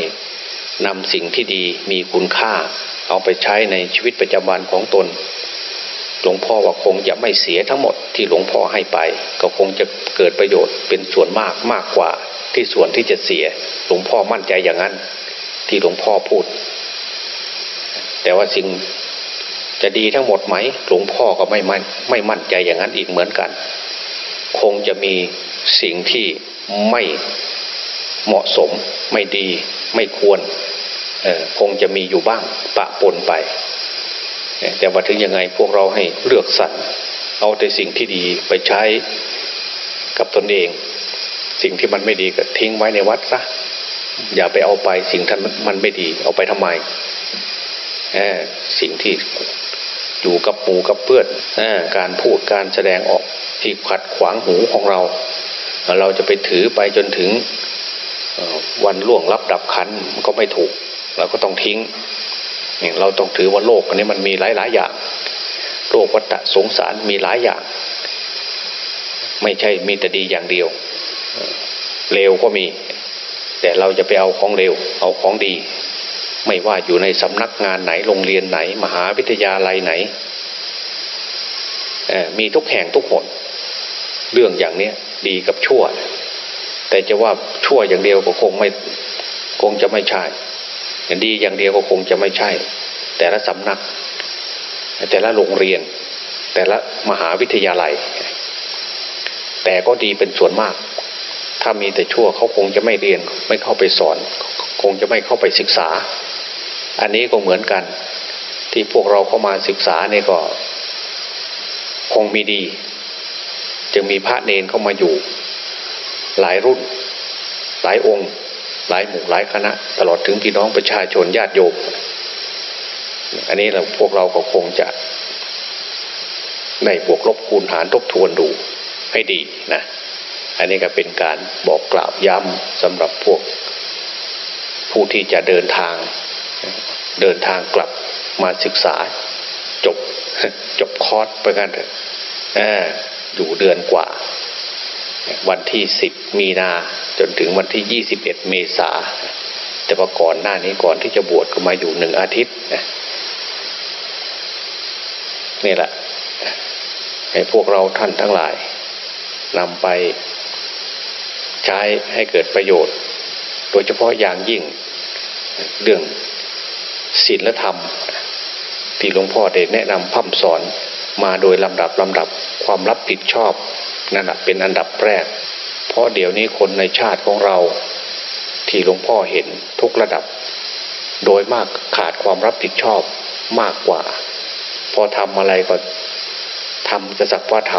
นำสิ่งที่ดีมีคุณค่า เอาไปใช้ในชีวิตประจำวันของตน หลวงพ่อว่าคงจะไม่เสียทั้งหมดที่หลวงพ่อให้ไป ก็คงจะเกิดประโยชน์เป็นส่วนมากมากกว่าที่ส่วนที่จะเสีย หลวงพ่อมั่นใจอย่างนั้น ที่หลวงพ่อพูด แต่ว่าสิ่งจะดีทั้งหมดไหม หลวงพ่อก็ไม่มั่นไม่มั่นใจอย่างนั้นอีกเหมือนกัน คงจะมี สิ่งที่ไม่เหมาะสมไม่ดีไม่ควรคงจะมีอยู่บ้างปะปนไป แต่ว่าถึงยังไงพวกเราให้เลือกสรรเอาแต่สิ่งที่ดีไปใช้กับตนเอง สิ่งที่มันไม่ดีก็ทิ้งไว้ในวัดซะอย่าไปเอาไปสิ่งที่มันไม่ดี เอาไปทำไมสิ่งที่อยู่กับหมูกับเพื่อนการพูดการแสดงออกที่ขัดขวางหูของเรา เราจะไปถือไปจนถึงวันล่วงรับดับขันก็ไม่ถูก เราก็ต้องทิ้งเราต้องถือว่าโลกอันนี้มันมีหลายหลายอย่าง โลกวัฏสงสารมีหลายอย่าง ไม่ใช่มีแต่ดีอย่างเดียวเลวก็มี แต่เราจะไปเอาของเลวเอาของดี ไม่ว่าอยู่ในสำนักงานไหนโรงเรียนไหน มหาวิทยาลัยไหนมีทุกแห่งทุกหนเรื่องอย่างเนี้ย ดีกับชั่ว แต่จะว่าชั่วอย่างเดียวก็คงไม่คงจะไม่ใช่ดีอย่างเดียวก็คงจะไม่ใช่ แต่ละสำนัก แต่ละโรงเรียน แต่ละมหาวิทยาลัย แต่ก็ดีเป็นส่วนมาก ถ้ามีแต่ชั่วเขาคงจะไม่เรียน ไม่เข้าไปสอน คงจะไม่เข้าไปศึกษา อันนี้ก็เหมือนกัน ที่พวกเราเข้ามาศึกษาเนี่ยก็ คงมีดี จึงมีพระเนนเข้ามาอยู่ หลายรุ่น หลายองค์ หลายหมู่หลายคณะ ตลอดถึงพี่น้องประชาชนญาติโยมอันนี้เราพวกเราก็คงจะในบวกลบคูณหารทบทวนดูให้ดีนะอันนี้ก็เป็นการบอกกล่าวย้ำสำหรับพวก ผู้ที่จะเดินทาง เดินทางกลับมาศึกษา จบจบคอร์สไปกันเถอะ อยู่เดือนกว่า วันที่สิบมีนาจนถึงวันที่ยี่สิบเอ็ดเมษาแต่ว่าก่อนหน้านี้ก่อนที่จะบวชก็มาอยู่หนึ่งอาทิตย์นี่แหละให้พวกเราท่านทั้งหลายนำไปใช้ให้เกิดประโยชน์ โดยเฉพาะอย่างยิ่งเรื่องศีลธรรม ที่หลวงพ่อได้แนะนำพัฒสอนมาโดยลำดับลำดับ ความรับผิดชอบนั่นเป็นอันดับแรก เพราะเดี๋ยวนี้คนในชาติของเรา ที่หลวงพ่อเห็นทุกระดับ โดยมากขาดความรับผิดชอบมากกว่า พอทำอะไรก็ทำจะสักว่าท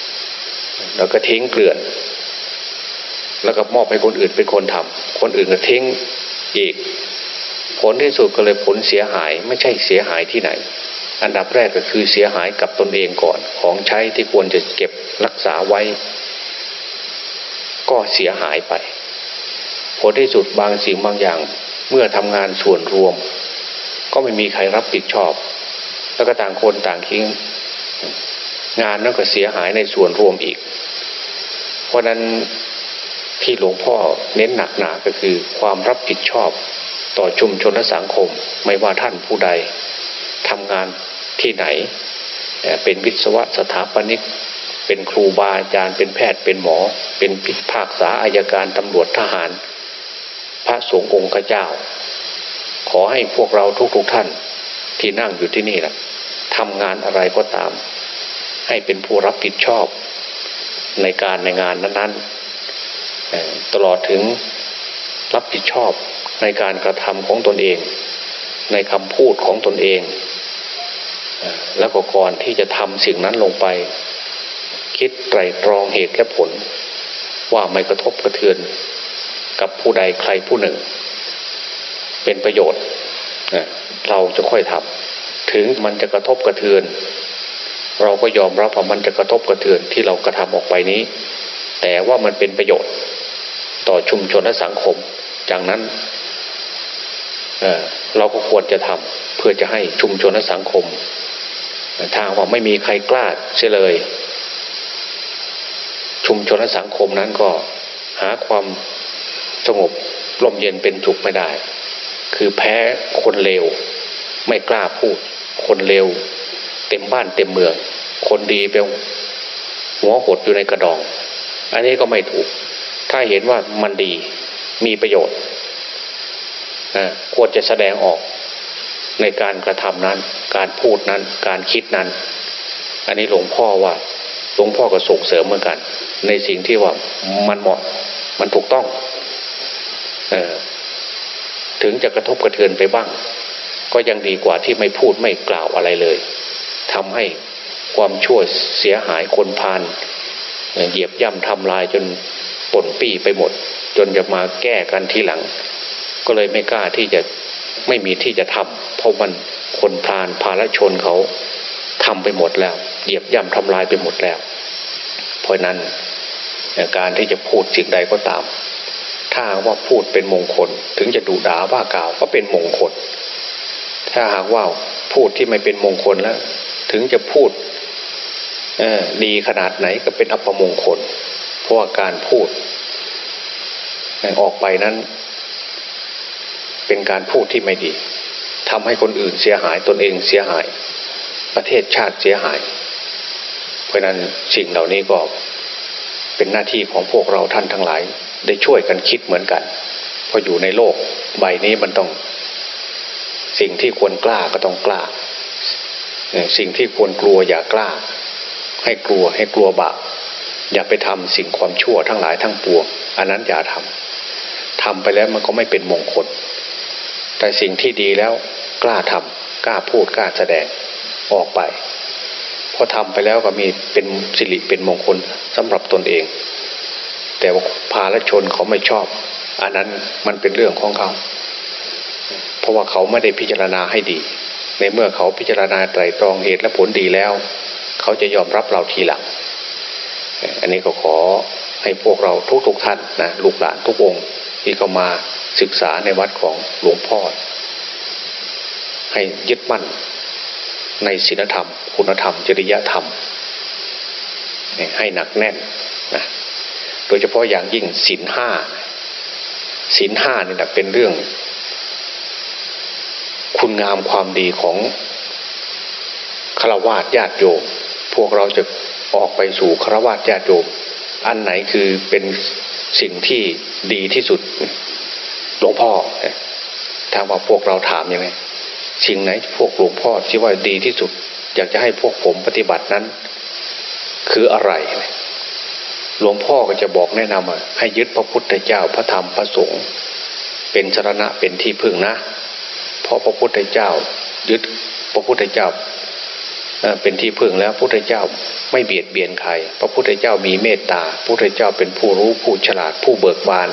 ำแล้วก็ทิ้งเกลื่อน แล้วก็มอบให้คนอื่นเป็นคนทำคนอื่นก็ทิ้งอีก ผลที่สุดก็เลยผลเสียหายไม่ใช่เสียหายที่ไหน อันดับแรกก็คือเสียหายกับตนเองก่อน ของใช้ที่ควรจะเก็บรักษาไว้ ก็เสียหายไปผลที่สุดบางสิ่งบางอย่าง เมื่อทำงานส่วนรวม ก็ไม่มีใครรับผิดชอบ แล้วก็ต่างคนต่างทิ้งงานนั้นก็เสียหายในส่วนรวมอีก เพราะนั้นที่หลวงพ่อเน้นหนักหนาก็คือความรับผิดชอบต่อชุมชนและสังคม ไม่ว่าท่านผู้ใด ทำงานที่ไหน เป็นวิศวะสถาปนิก เป็นครูบาอาจารย์ เป็นแพทย์ เป็นหมอ เป็นพิพากษาอายการตำรวจทหาร พระสงฆ์องค์เจ้า ขอให้พวกเราทุกๆทท่านที่นั่งอยู่ที่นี่แหละทำงานอะไรก็ตาม ให้เป็นผู้รับผิดชอบ ในการในงานนั้นๆตลอดถึงรับผิดชอบในการกระทำของตนเอง ในคำพูดของตนเอง แล้วก็ก่อนที่จะทำสิ่งนั้นลงไป คิดไตรตรองเหตุและผล ว่าไม่กระทบกระเทือนกับผู้ใดใครผู้หนึ่ง เป็นประโยชน์เราจะค่อยทำถึงมันจะกระทบกระเทือน เราก็ยอมรับว่ามันจะกระทบกระเทือนที่เรากระทำออกไปนี้ แต่ว่ามันเป็นประโยชน์ ต่อชุมชนและสังคมจากนั้นเราก็ควรจะทำเพื่อจะให้ชุมชนและสังคมทางว่าไม่มีใครกล้าเฉลย ชุมชนและสังคมนั้นก็หาความสงบร่มเย็นเป็นสุขไม่ได้ คือแพ้คนเลวไม่กล้าพูด คนเลวเต็มบ้านเต็มเมือง คนดีเป็นหัวหดอยู่ในกระดอง อันนี้ก็ไม่ถูก ถ้าเห็นว่ามันดีมีประโยชน์ ควรจะแสดงออกในการกระทำนั้น การพูดนั้น การคิดนั้น อันนี้หลวงพ่อว่าหลวงพ่อก็ส่งเสริมเหมือนกัน ในสิ่งที่ว่ามันเหมาะมันถูกต้องออถึงจะกระทบกระเทือนไปบ้าง ก็ยังดีกว่าที่ไม่พูดไม่กล่าวอะไรเลยทำให้ความชั่วเสียหายคนพานเหยียบย่ำทำลายจนป่นปี้ไปหมด จนจะมาแก้กันทีหลัง ก็เลยไม่กล้าที่จะไม่มีที่จะทำเพราะมันคนพานภาลชนเขาทำไปหมดแล้ว เหยียบย่ำทำลายไปหมดแล้ว เพราะนั้นการที่จะพูดสิ่งใดก็ตาม ถ้าว่าพูดเป็นมงคล ถึงจะดูด่าว่ากล่าวก็เป็นมงคล ถ้าหากว่าพูดที่ไม่เป็นมงคลแล้ว ถึงจะพูดดีขนาดไหนก็เป็นอัปมงคล เพราะาการพูดออกไปนั้น เป็นการพูดที่ไม่ดีทำให้คนอื่นเสียหายตนเองเสียหาย ประเทศชาติเสียหาย เพราะนั้นสิ่งเหล่านี้ก็เป็นหน้าที่ของพวกเราท่านทั้งหลาย ได้ช่วยกันคิดเหมือนกัน เพราะอยู่ในโลกใบนี้มันต้อง สิ่งที่ควรกล้าก็ต้องกล้า สิ่งที่ควรกลัวอย่ากล้า ให้กลัวให้กลัวบาปอย่าไปทำสิ่งความชั่วทั้งหลายทั้งปวง อันนั้นอย่าทำทำไปแล้วมันก็ไม่เป็นมงคล แต่สิ่งที่ดีแล้วกล้าทำกล้าพูดกล้าแสดงออกไปพอทำไปแล้วก็มีเป็นสิริเป็นมงคลสำหรับตนเอง แต่ว่าพาลชนเขาไม่ชอบ อันนั้นมันเป็นเรื่องของเขา เพราะว่าเขาไม่ได้พิจารณาให้ดี ในเมื่อเขาพิจารณาไตรตรองเหตุและผลดีแล้ว เขาจะยอมรับเราทีหลัง อันนี้ก็ขอให้พวกเราทุกๆทท่านนะลูกหลานทุกองค์ที่เข้ามา ศึกษาในวัดของหลวงพ่อ ให้ยึดมั่นในศีลธรรม คุณธรรม จริยธรรม ให้หนักแน่นนะโดยเฉพาะอย่างยิ่งศีลห้าศีลห้านี่แหละเป็นเรื่อง คุณงามความดีของฆราวาสญาติโยมพวกเราจะออกไปสู่ฆราวาสญาติโยมอันไหนคือเป็นสิ่งที่ดีที่สุด หลวงพ่อถามว่าพวกเราถามยังไงสิ่งไหนพวกหลวงพ่อที่ว่าดีที่สุด อยากจะให้พวกผมปฏิบัตินั้น คืออะไร หลวงพ่อก็จะบอกแนะนำว่าให้ยึดพระพุทธเจ้าพระธรรมพระสงฆ์เป็นชรณะเป็นที่พึ่งนะเพราะพระพุทธเจ้า ยึดพระพุทธเจ้าเป็นที่พึ่งแล้วพระพุทธเจ้าไม่เบียดเบียนใคร พระพุทธเจ้ามีเมตตาพระพุทธเจ้าเป็นผู้รู้ผู้ฉลาดผู้เบิกบาน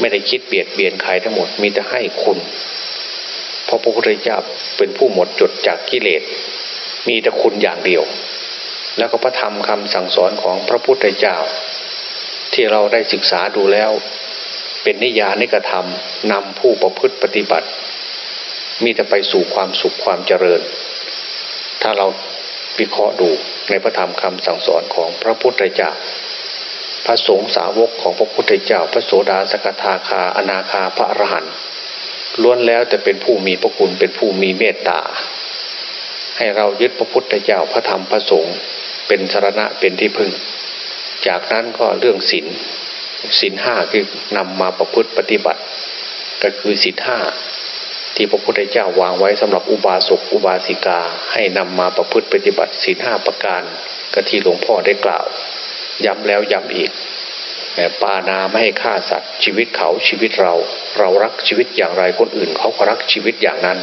ไม่ได้คิดเบียดเบียนใครทั้งหมดมีแต่ให้คุณเพราะพระพุทธเจ้าเป็นผู้หมดจดจากกิเลส มีแต่คุณอย่างเดียว แล้วก็พระธรรมคำสั่งสอนของพระพุทธเจ้า ที่เราได้ศึกษาดูแล้ว เป็นนิยานิกระทำนำผู้ประพฤติปฏิบัติ มีแต่ไปสู่ความสุขความเจริญ ถ้าเราวิเคราะห์ดูในพระธรรมคำสั่งสอนของพระพุทธเจ้า พระสงฆ์สาวกของพระพุทธเจ้า พระโสดาสกทาคา อนาคาพระอรหันต์ล้วนแล้วแต่เป็นผู้มีพระคุณเป็นผู้มีเมตตา ให้เรายึดพระพุทธเจ้าพระธรรมพระสงฆ์เป็นสารณะเป็นที่พึ่ง จากนั้นก็เรื่องศีลศีลห้าคือนำมาประพฤติปฏิบัติ ก็คือศีลห้าที่พระพุทธเจ้าวางไว้สำหรับอุบาสกอุบาสิกาให้นำมาประพฤติปฏิบัติศีลห้าประการกที่หลวงพ่อได้กล่าว ย้ำแล้วย้ำอีกปานาไม่ให้ฆ่าสัตว์ชีวิตเขาชีวิตเรา เรารักชีวิตอย่างไรคนอื่น เขาก็รักชีวิตอย่างนั้น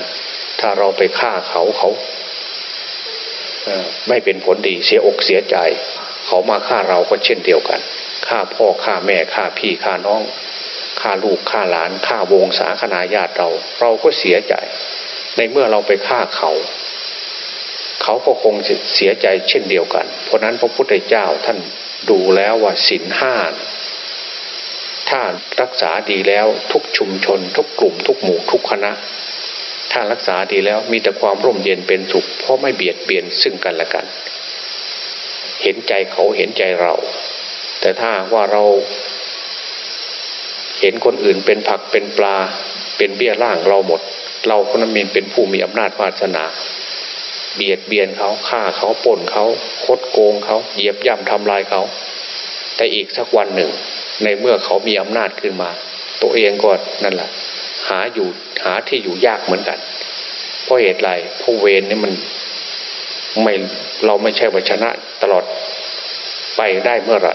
ถ้าเราไปฆ่าเขาเขาไม่เป็นผลดีเสียอกเสียใจ เขามาฆ่าเราก็เช่นเดียวกันฆ่าพ่อฆ่าแม่ฆ่าพี่ฆ่าน้องฆ่าลูกฆ่าหลานฆ่าวงศาคณาญาติเรา เราก็เสียใจ ในเมื่อเราไปฆ่าเขา เขาก็คงเสียใจเช่นเดียวกัน เพราะนั้นพระพุทธเจ้าท่าน ดูแล้วว่าศีลห้าถ้ารักษาดีแล้วทุกชุมชน ทุกกลุ่ม ทุกหมู่ทุกคณะ ถ้ารักษาดีแล้วมีแต่ความร่มเย็นเป็นสุข เพราะไม่เบียดเบียนซึ่งกันและกัน เห็นใจเขาเห็นใจเรา แต่ถ้าว่าเรา เห็นคนอื่นเป็นผักเป็นปลา เป็นเบี้ยล่างเราหมด เราคนนั้นมีเป็นผู้มีอำนาจวาสนา เบียดเบียนเขาฆ่าเขาป่นเขาคดโกงเขาเหยียบย่ำทำลายเขา แต่อีกสักวันหนึ่ง ในเมื่อเขามีอำนาจขึ้นมา ตัวเองก็นั่นแหละหาอยู่หาที่อยู่ยากเหมือนกัน เพราะเหตุไรเพราะเวรนี่มันไม่เราไม่ใช่วัชนะตลอดไปได้เมื่อไหร่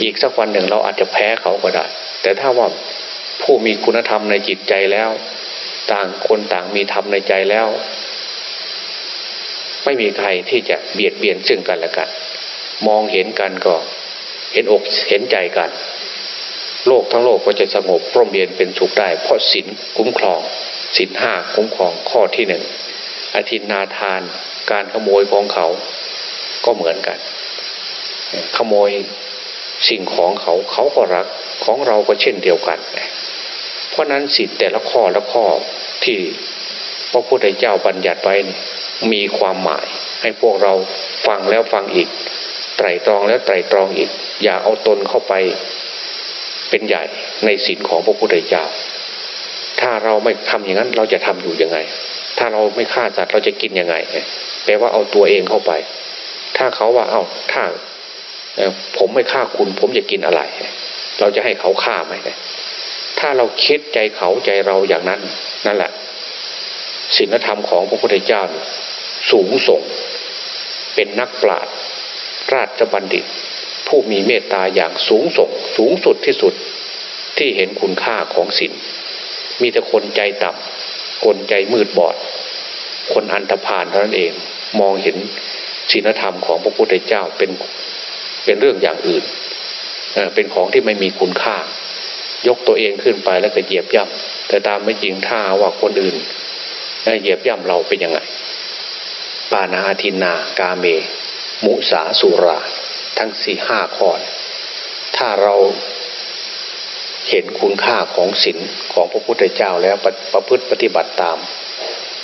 อีกสักวันหนึ่งเราอาจจะแพ้เขาก็ได้ แต่ถ้าว่าผู้มีคุณธรรมในจิตใจแล้ว ต่างคนต่างมีธรรมในใจแล้ว ไม่มีใครที่จะเบียดเบียนซึ่งกันและกัน มองเห็นกันก็เห็นอกเห็นใจกัน โลกทั้งโลกก็จะสงบร่มเย็นเป็นสุขได้ เพราะศีลคุ้มครองศีลห้าคุ้มครองข้อที่หนึ่งอธินาทานการขโมยของเขาก็เหมือนกัน ขโมยสิ่งของเขาเขาก็รักของเราก็เช่นเดียวกัน เพราะนั้นสิทธิแต่ละข้อละข้อที่พระพุทธเจ้าบัญญัติไว้ มีความหมาย ให้พวกเราฟังแล้วฟังอีก ไตรตรองแล้วไตรตรองอีก อย่าเอาตนเข้าไปเป็นใหญ่ในศีลของพระพุทธเจ้า ถ้าเราไม่ทำอย่างนั้นเราจะทำอยู่ยังไง ถ้าเราไม่ฆ่าสัตว์เราจะกินยังไงแปลว่าเอาตัวเองเข้าไป ถ้าเขาว่าเอา้าถ้าผมไม่ฆ่าคุณ ผมจะกินอะไร เราจะให้เขาฆ่าไหมถ้าเราคิดใจเขาใจเราอย่างนั้น นั่นแหละศีลธรรมของพระพุทธเจ้า สูงส่ง เป็นนักปราชญ์ราชบัณฑิต ผู้มีเมตตาอย่างสูงส่ง สูงสุดที่สุดที่เห็นคุณค่าของศีลมีแต่คนใจต่ำคนใจมืดบอด คนอันธพาลเท่านั้นเอง มองเห็นศีลธรรมของพระพุทธเจ้าเป็นเป็นเรื่องอย่างอื่นเป็นของที่ไม่มีคุณค่า ยกตัวเองขึ้นไปแล้วก็เหยียบย่ำแต่ตามไม่จริงถ้าว่าคนอื่นเหยียบย่ำเราเป็นยังไง ปานาทินากาเม มุสาสุรา ทั้งสี่ห้าข้อถ้าเราเห็นคุณค่าของศีลของพระพุทธเจ้าแล้วประพฤติปฏิบัติตาม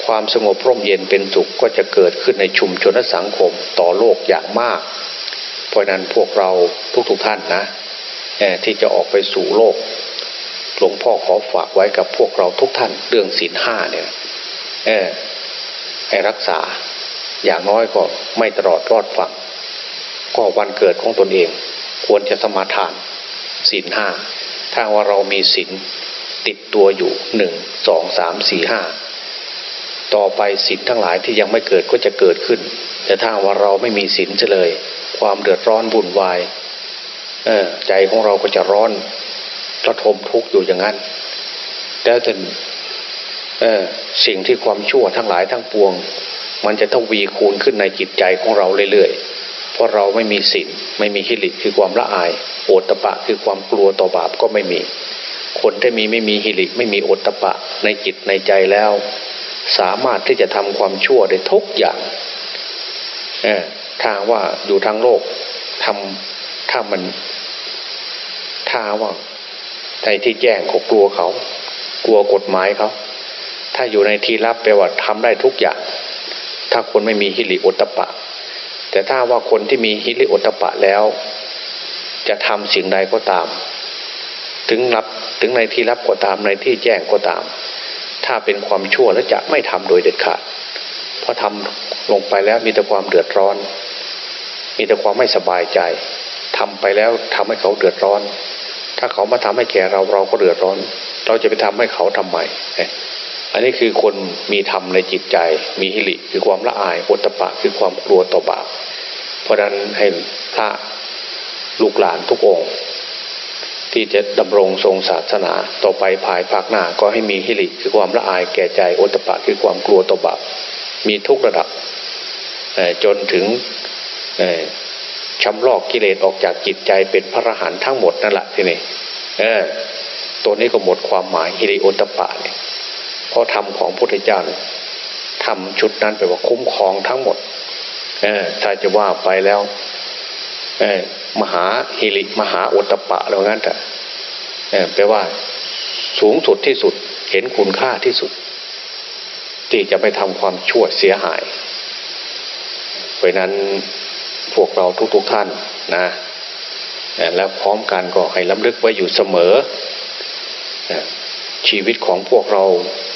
ความสงบร่มเย็นเป็นสุขก็จะเกิดขึ้นในชุมชนสังคมต่อโลกอย่างมาก เพราะนั้นพวกเราทุกๆทท่านนะที่จะออกไปสู่โลก หลวงพ่อขอฝากไว้กับพวกเราทุกท่านเรื่องศีลห้าเนี่ยให้รักษา อย่างน้อยก็ไม่ตลอดรอดฝังก็วันเกิดของตนเอง ควรจะสมาทานศีลห้าถ้าว่าเรามีศีลติดตัวอยู่หนึ่งสองสามสี่ห้าต่อไปศีลทั้งหลายที่ยังไม่เกิดก็จะเกิดขึ้น แต่ถ้าว่าเราไม่มีศีลเลย ความเดือดร้อนวุ่นวายใจของเราก็จะร้อนระทมทุกข์อยู่อย่างนั้นแล้วจนสิ่งที่ความชั่วทั้งหลายทั้งปวง มันจะทวีคูณขึ้นในจิตใจของเราเรื่อยๆ เพราะเราไม่มีศีลไม่มีฮิริคือความละอาย โอตตะปะคือความกลัวต่อบาปก็ไม่มี คนที่มีไม่มีฮิริไม่มีโอตตะปะในจิตในใจแล้ว สามารถที่จะทำความชั่วได้ทุกอย่างเออถ้าว่าอยู่ทางโลกทำถ้ามันถ้าว่าในที่แจ้งเขากลัวเขา กลัวกฎหมายเขา ถ้าอยู่ในที่ลับแปลว่าทำได้ทุกอย่าง ถ้าคนไม่มีฮิริโอตปะ แต่ถ้าว่าคนที่มีฮิริโอตปะแล้ว จะทำสิ่งใดก็ตาม ถึงรับถึงในที่ลับก็ตามในที่แจ้งก็ตาม ถ้าเป็นความชั่วแล้วจะไม่ทำโดยเด็ดขาด เพราะทำลงไปแล้วมีแต่ความเดือดร้อน มีแต่ความไม่สบายใจทำไปแล้วทำให้เขาเดือดร้อน ถ้าเขามาทำให้แก่เราเราก็เดือดร้อน เราจะไปทำให้เขาทำไม อันนี้คือคนมีธรรมในจิตใจ มีฮิริคือความละอายอุตปะคือความกลัวต่อบาปเพราะนั้นให้พระลูกหลานทุกองค์ ที่จะดำรงทรงศาสนาต่อไปภายภาคหน้าก็ให้มีฮิริคือความละอายแก่ใจอุตปะคือความกลัวต่อบาปมีทุกระดับจนถึงชำลอกกิเลสออกจากจิตใจเป็นพระอรหันต์ทั้งหมดนั่นแหละทีนี้ตัวนี้ก็หมดความหมายฮิริโอตปะเนี่ย เพราะธรรมของพุทธเจ้าทำชุดนั้นแปลว่าคุ้มครองทั้งหมดถ้าจะว่าไปแล้วมหาฮิริมหาโอตปะแล้วงั้นแต่แปลว่าสูงสุดที่สุดเห็นคุณค่าที่สุด ที่จะไปทำความชั่วเสียหาย เพราะนั้นพวกเราทุกๆทท่านนะแล้วพร้อมกันก็ให้ล้ำลึกไว้อยู่เสมอ ชีวิตของพวกเรา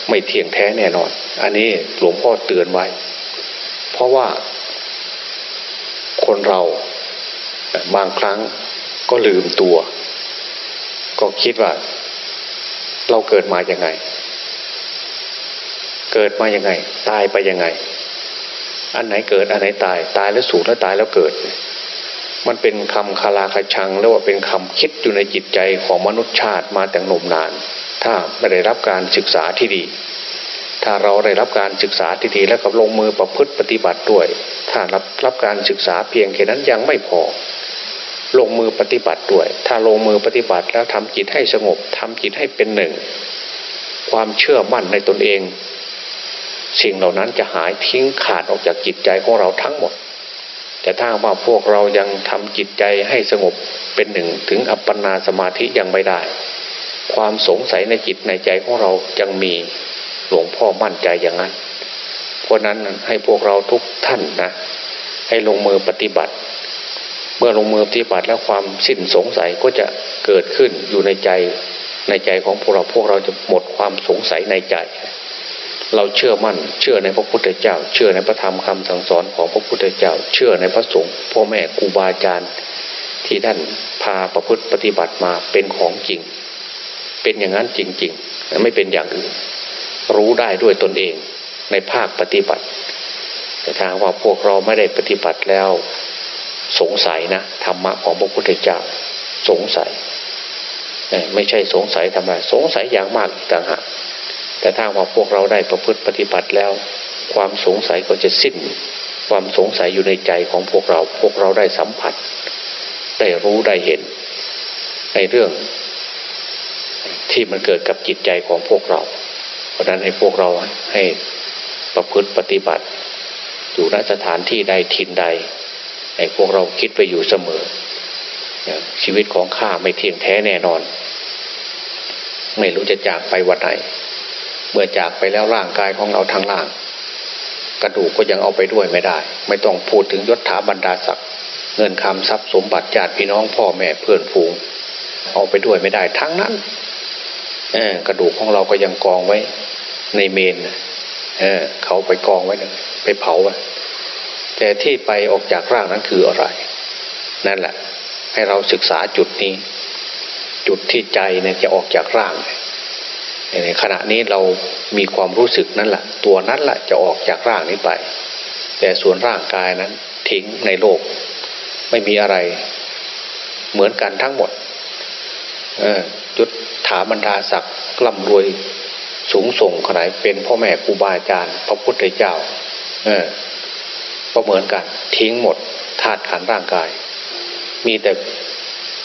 ไม่เที่ยงแท้แน่นอน อันนี้หลวงพ่อเตือนไว้ เพราะว่า คนเราบางครั้งก็ลืมตัว ก็คิดว่า เราเกิดมาอย่างไง เกิดมาอย่างไง ตายไปยังไง อันไหนเกิด อันไหนตาย ตายแล้วสูญแล้วตายแล้วเกิด มันเป็นคำคาราคาชัง แล้วว่าเป็นคำคิดอยู่ในจิตใจของมนุษย์ชาติมาแต่หนุ่มนาน ถ้าไม่ได้รับการศึกษาที่ดี ถ้าเราได้รับการศึกษาที่ดีแล้วกับลงมือประพฤติปฏิบัติด้วย ถ้ารับรับการศึกษาเพียงแค่นั้นยังไม่พอ ลงมือปฏิบัติด้วย ถ้าลงมือปฏิบัติแล้วทำจิตให้สงบทำจิตให้เป็นหนึ่ง ความเชื่อมั่นในตนเอง สิ่งเหล่านั้นจะหายทิ้งขาดออกจากจิตใจของเราทั้งหมดแต่ถ้าว่าพวกเรายังทำจิตใจให้สงบเป็นหนึ่งถึงอัปปนาสมาธิยังไม่ได้ ความสงสัยในจิตในใจของเรายังมีหลวงพ่อมั่นใจอย่างนั้น เพราะนั้นให้พวกเราทุกท่านนะ ให้ลงมือปฏิบัติ เมื่อลงมือปฏิบัติแล้วความสิ้นสงสัยก็จะเกิดขึ้นอยู่ในใจในใจของพวกเราพวกเราจะหมดความสงสัยในใจ เราเชื่อมั่น เชื่อในพระพุทธเจ้า เชื่อในพระธรรมคำสั่งสอนของพระพุทธเจ้า เชื่อในพระสงฆ์พ่อแม่ครูบาอาจารย์ที่ท่านพาประพฤติปฏิบัติมาเป็นของจริง เป็นอย่างนั้นจริง ๆ ไม่เป็นอย่างอื่น รู้ได้ด้วยตนเองในภาคปฏิบัติ แต่ถ้าว่าพวกเราไม่ได้ปฏิบัติแล้วสงสัยนะธรรมะของพระพุทธเจ้าสงสัยไม่ใช่สงสัยทำไมสงสัยอย่างมากต่างหากแต่ถ้าว่าพวกเราได้ประพฤติปฏิบัติแล้ว ความสงสัยก็จะสิ้น ความสงสัยอยู่ในใจของพวกเรา พวกเราได้สัมผัส ได้รู้ได้เห็น ในเรื่อง ที่มันเกิดกับจิตใจของพวกเรา เพราะนั้นให้พวกเราให้ประพฤติปฏิบัติ อยู่ณสถานที่ใดทินใดให้พวกเราคิดไปอยู่เสมอ ชีวิตของข้าไม่เที่ยงแท้แน่นอน ไม่รู้จะจากไปวันไหน เมื่อจากไปแล้วร่างกายของเราทางล่าง กระดูกก็ยังเอาไปด้วยไม่ได้ ไม่ต้องพูดถึงยศถาบรรดาศักดิ์เงินคำทรัพย์สมบัติญาติพี่น้องพ่อแม่เพื่อนฝูง เอาไปด้วยไม่ได้ทั้งนั้น กระดูกของเราก็ยังกองไว้ในเมนเขาไปกองไว้ไปเผาไว้แต่ที่ไปออกจากร่างนั้นคืออะไร นั่นแหละ ให้เราศึกษาจุดนี้ จุดที่ใจเนี่ยจะออกจากร่างในขณะนี้เรามีความรู้สึกนั่นแหละตัวนั้นแหละจะออกจากร่างนี้ไป แต่ส่วนร่างกายนั้นทิ้งในโลก ไม่มีอะไร เหมือนกันทั้งหมดยุดถาบรรดาศักดิ์กล่ำรวยสูงส่งขนาดเป็นพ่อแม่ครูบาอาจารย์ พระพุทธเจ้า เออก็เหมือนกัน ทิ้งหมดธาตุขันร่างกาย มีแต่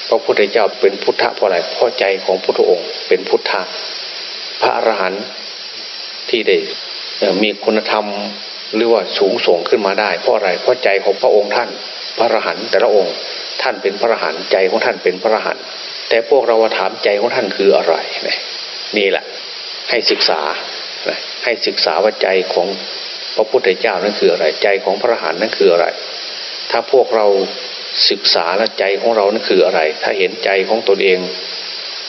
พระพุทธเจ้าเป็นพุทธะเพราะอะไรเพราะใจของพุทธองค์เป็นพุทธะพระอรหันต์ที่ได้มีคุณธรรมหรือว่าสูงส่งขึ้นมาได้ เพราะอะไรเพราะใจของพระองค์ท่าน พระอรหันต์แต่ละองค์ท่านเป็นพระอรหันต์ใจของท่านเป็นพระอรหันต์ แต่พวกเราถามใจของท่านคืออะไรนี่แหละ ให้ศึกษาให้ศึกษาว่าใจของพระพุทธเจ้านั้นคืออะไร ใจของพระอรหันต์นั้นคืออะไร ถ้าพวกเราศึกษาแล้วใจของเรานั้นคืออะไร ถ้าเห็นใจของตนเอง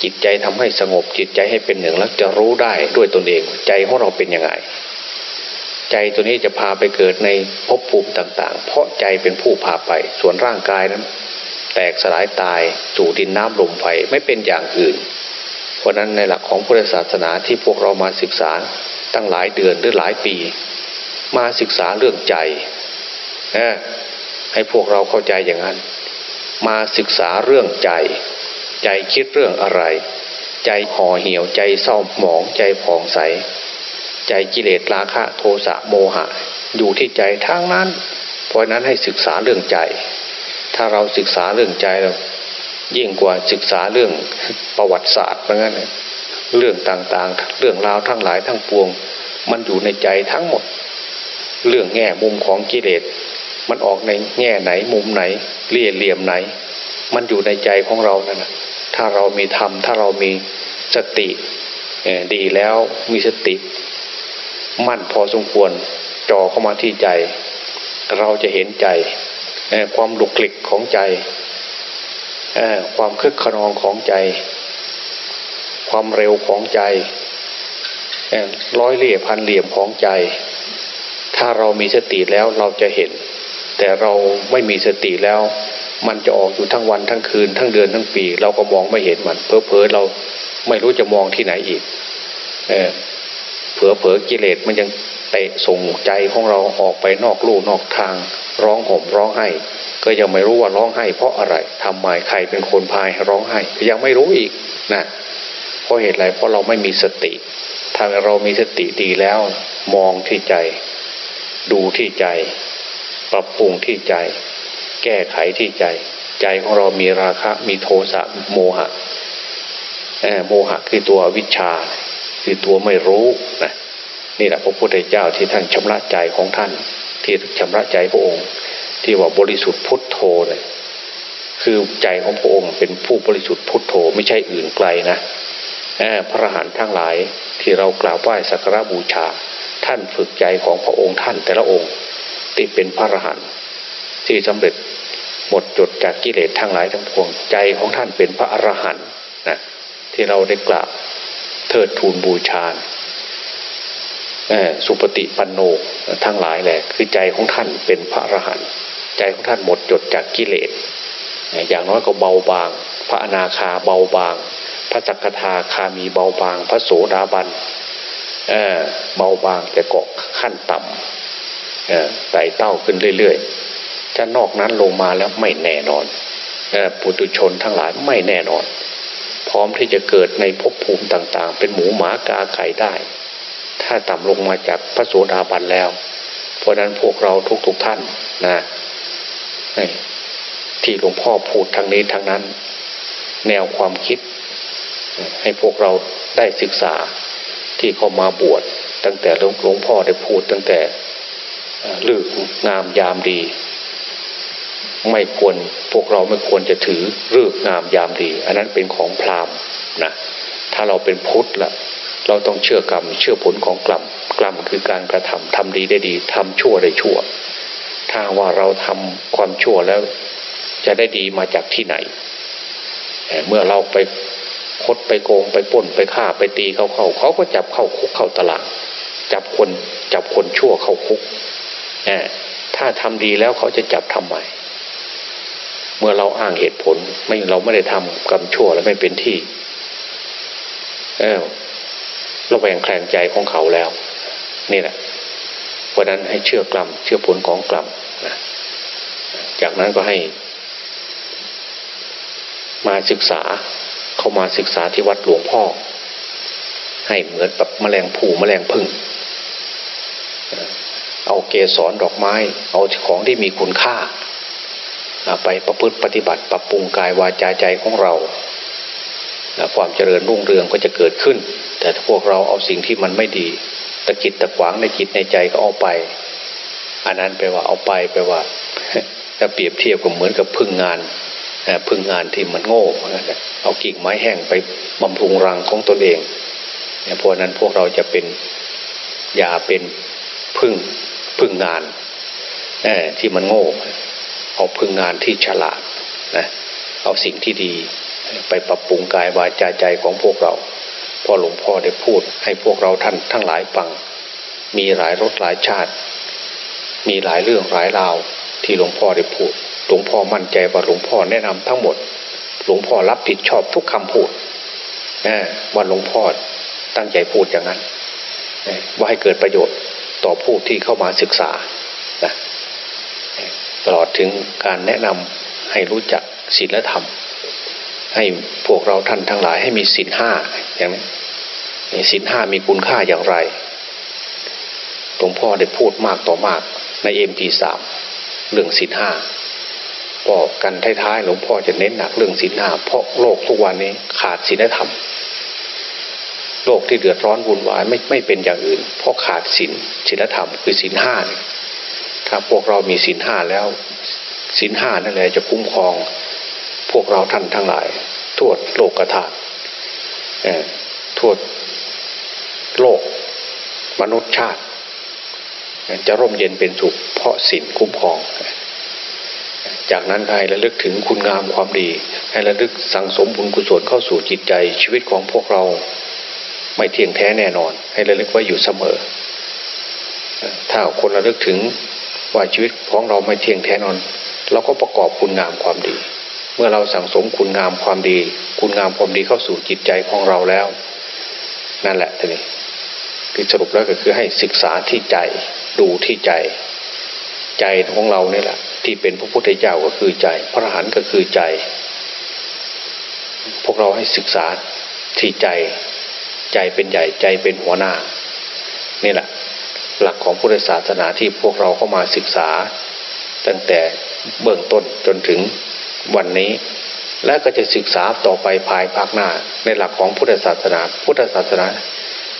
จิตใจทำให้สงบจิตใจให้เป็นหนึ่งแล้วจะรู้ได้ด้วยตนเอง ใจของเราเป็นยังไง ใจตัวนี้จะพาไปเกิดในภพภูมิต่าง ๆ เพราะใจเป็นผู้พาไปส่วนร่างกายนั้น แตกสลายตายสู่ดินน้ำลมไฟไม่เป็นอย่างอื่น เพราะนั้นในหลักของพุทธศาสนาที่พวกเรามาศึกษาตั้งหลายเดือนหรือหลายปี มาศึกษาเรื่องใจให้พวกเราเข้าใจอย่างนั้น มาศึกษาเรื่องใจ ใจคิดเรื่องอะไร ใจห่อเหี่ยวใจเศร้าหมองใจผ่องใส ใจกิเลสราคะโทสะโมหะ อยู่ที่ใจทั้งนั้น เพราะนั้นให้ศึกษาเรื่องใจ ถ้าเราศึกษาเรื่องใจเรายิ่งกว่าศึกษาเรื่องประวัติศาสตร์เหมือนกันเรื่องต่างๆ เรื่องราวทั้งหลายทั้งปวง มันอยู่ในใจทั้งหมด เรื่องแง่มุมของกิเลสมันออกในแง่ไหนมุมไหนเลี่ยเหลี่ยมไหน มันอยู่ในใจของเรานั่นแหะถ้าเรามีธรรมถ้าเรามีสติดีแล้วมีสติ มั่นพอสมควรจ่อเข้ามาที่ใจ เราจะเห็นใจ ความลุกลิกของใจความคึกขนองของใจ ความเร็วของใจร้อยเหลี่ยพันเหลี่ยมของใจ ถ้าเรามีสติแล้วเราจะเห็น แต่เราไม่มีสติแล้ว มันจะออกอยู่ทั้งวันทั้งคืน ทั้งเดือนทั้งปี เราก็มองไม่เห็นมันเพอเพอเราไม่รู้จะมองที่ไหนอีกเออเผลอเผลอกิเลสมันยัง เตะส่งใจของเราออกไปนอกลู่นอกทาง ร้องห่มร้องไห้ ก็ยังไม่รู้ว่าร้องไห้ เพราะอะไรทำไมใครเป็นคนพายร้องไห้ ยังไม่รู้อีกนะเพราะเหตุไรเพราะเราไม่มีสติ ถ้าเรามีสติดีแล้ว มองที่ใจ ดูที่ใจ ปรับปรุงที่ใจ แก้ไขที่ใจ ใจของเรามีราคะมีโทสะโมหะโมหะคือตัววิชา คือตัวไม่รู้นะ นี่แหละพระพุทธเจ้าที่ท่านชำระใจของท่าน ที่ชำระใจพระองค์ ที่ว่าบริสุทธิ์พุทโธเนี่ยคือใจของพระองค์เป็นผู้บริสุทธิ์พุทโธไม่ใช่อื่นไกลนะพระอรหันต์ทั้งหลายที่เรากราบไหว้สักการบูชา ท่านฝึกใจของพระองค์ท่านแต่ละองค์ที่เป็นพระอรหันต์ที่สำเร็จหมดจดจากกิเลสทั้งหลายทั้งปวงใจของท่านเป็นพระอรหันต์นะที่เราได้กราบเทิดทูนบูชา สุปฏิปันโนทั้งหลายแหละคือใจของท่านเป็นพระอรหันต์ใจของท่านหมดจดจากกิเลสอย่างน้อยก็เบาบาง พระอนาคาเบาบาง พระจักทาคามีเบาบาง พระโสดาบันเเบาบางแต่เกาะขั้นต่ำไต่เต้าขึ้นเรื่อยๆจะนอกนั้นลงมาแล้วไม่แน่นอนปุตุชนทั้งหลายไม่แน่นอน พร้อมที่จะเกิดในภพภูมิต่างๆ เป็นหมูหมากาไก่ได้ ถ้าต่ำลงมาจากพระโสดาบันแล้ว เพราะนั้นพวกเราทุกๆท่านนะที่หลวงพ่อพูดทางนี้ทางนั้น แนวความคิด ให้พวกเราได้ศึกษาที่เขามาบวชตั้งแต่หลวงพ่อได้พูดตั้งแต่ลืกงามยามดี ไม่ควรพวกเราไม่ควรจะถือเลือกงามยามดี อันนั้นเป็นของพราหมณ์นะถ้าเราเป็นพุทธละ เราต้องเชื่อกรรม เชื่อผลของกรรมกรรมคือการกระทำทำดีได้ดีทำชั่วได้ชั่ว ถ้าว่าเราทำความชั่วแล้ว จะได้ดีมาจากที่ไหน เมื่อเราไปคดไปโกงไปป้นไปฆ่าไปตีเขาเขาเขาก็จับเข้าคุกเข้าตลาดจับคนจับคนชั่วเข้าคุกถ้าทำดีแล้วเขาจะจับทำไมเมื่อเราอ้างเหตุผล ไม่เราไม่ได้ทำกรรมชั่วแล้วไม่เป็นที่เออ ราแวงแคลงใจของเขาแล้ว นี่แหละเพราะนั้นให้เชื่อกรรมเชื่อผลของกรรมนะจากนั้นก็ให้ มาศึกษาเข้ามาศึกษาที่วัดหลวงพ่อ ให้เหมือนแบบแมลงผู้แมลงพึ่งเอาเกสรดอกไม้ เอาของที่มีคุณค่า ไปประพฤติปฏิบัติปรับปรุงกายวาจาใจของเรา ความเจริญรุ่งเรืองก็จะเกิดขึ้น แต่ถ้าพวกเราเอาสิ่งที่มันไม่ดีตะกิดตะขวางในจิตในใจก็เอาไป อันนั้นแปลว่าเอาไปแปลว่าถ้าเปรียบเทียบก็เหมือนกับพึ่งงานพึ่งงานที่มันโง่เอากิ่งไม้แห้งไปบำรุงรังของตนเองเพราะนั้นพวกเราจะเป็นอย่าเป็นพึ่งพึ่งงานที่มันโง่ เอาพึ่งงานที่ฉลาดนะเอาสิ่งที่ดี ไปปรับปรุงกายวาจาใจของพวกเราพ่อหลวงพ่อได้พูดให้พวกเราท่านทั้งหลายฟัง มีหลายรสหลายชาติ มีหลายเรื่องหลายราวที่หลวงพ่อได้พูด หลวงพ่อมั่นใจว่าหลวงพ่อแนะนำทั้งหมด หลวงพ่อรับผิดชอบทุกคำพูดว่าหลวงพ่อตั้งใจพูดอย่างนั้น ว่าให้เกิดประโยชน์ต่อผู้ที่เข้ามาศึกษาตลอดถึงการแนะนำให้รู้จักศีลธรรม ให้พวกเราท่านทั้งหลายให้มีศีลห้าอย่างนี้ศีลห้ามีคุณค่าอย่างไรหลวงพ่อได้พูดมากต่อมากในเอ็มพีสามเรื่องศีลห้าบอกกันท้ายๆหลวงพ่อจะเน้นหนักเรื่องศีลห้าเพราะโลกทุกวันนี้ขาดศีลธรรม โลกที่เดือดร้อนวุ่นวายไม่ไม่เป็นอย่างอื่น เพราะขาดศีลศีลธรรมคือศีลห้าถ้าพวกเรามีศีลห้าแล้วศีลห้านั่นแหละจะคุ้มครอง พวกเราท่านทั้งหลายทั่วโลกกระถาทั่วโลกมนุษย์ชาติ จะร่มเย็นเป็นสุขเพราะศีลคุ้มครอง จากนั้นให้ระลึกถึงคุณงามความดี ให้ระลึกสั่งสมบุญกุศลเข้าสู่จิตใจชีวิตของพวกเราไม่เที่ยงแท้แน่นอน ให้ระลึกไว้อยู่เสมอ ถ้าคนระลึกถึงว่าชีวิตของเราไม่เที่ยงแท้นอน เราก็ประกอบคุณงามความดี เมื่อเราสั่งสมคุณงามความดี คุณงามความดีเข้าสู่จิตใจของเราแล้ว นั่นแหละทีนี้คือสรุปแล้วก็คือให้ศึกษาที่ใจดูที่ใจ ใจของเราเนี่ยแหละ ที่เป็นพระพุทธเจ้าก็คือใจ พระอรหันต์ก็คือใจ พวกเราให้ศึกษาที่ใจ ใจเป็นใหญ่ใจเป็นหัวหน้านี่แหละ หลักของพุทธศาสนาที่พวกเราเข้ามาศึกษา ตั้งแต่เบื้องต้นจนถึง วันนี้ และก็จะศึกษาต่อไปภายภาคหน้า ในหลักของพุทธศาสนา พุทธศาสนา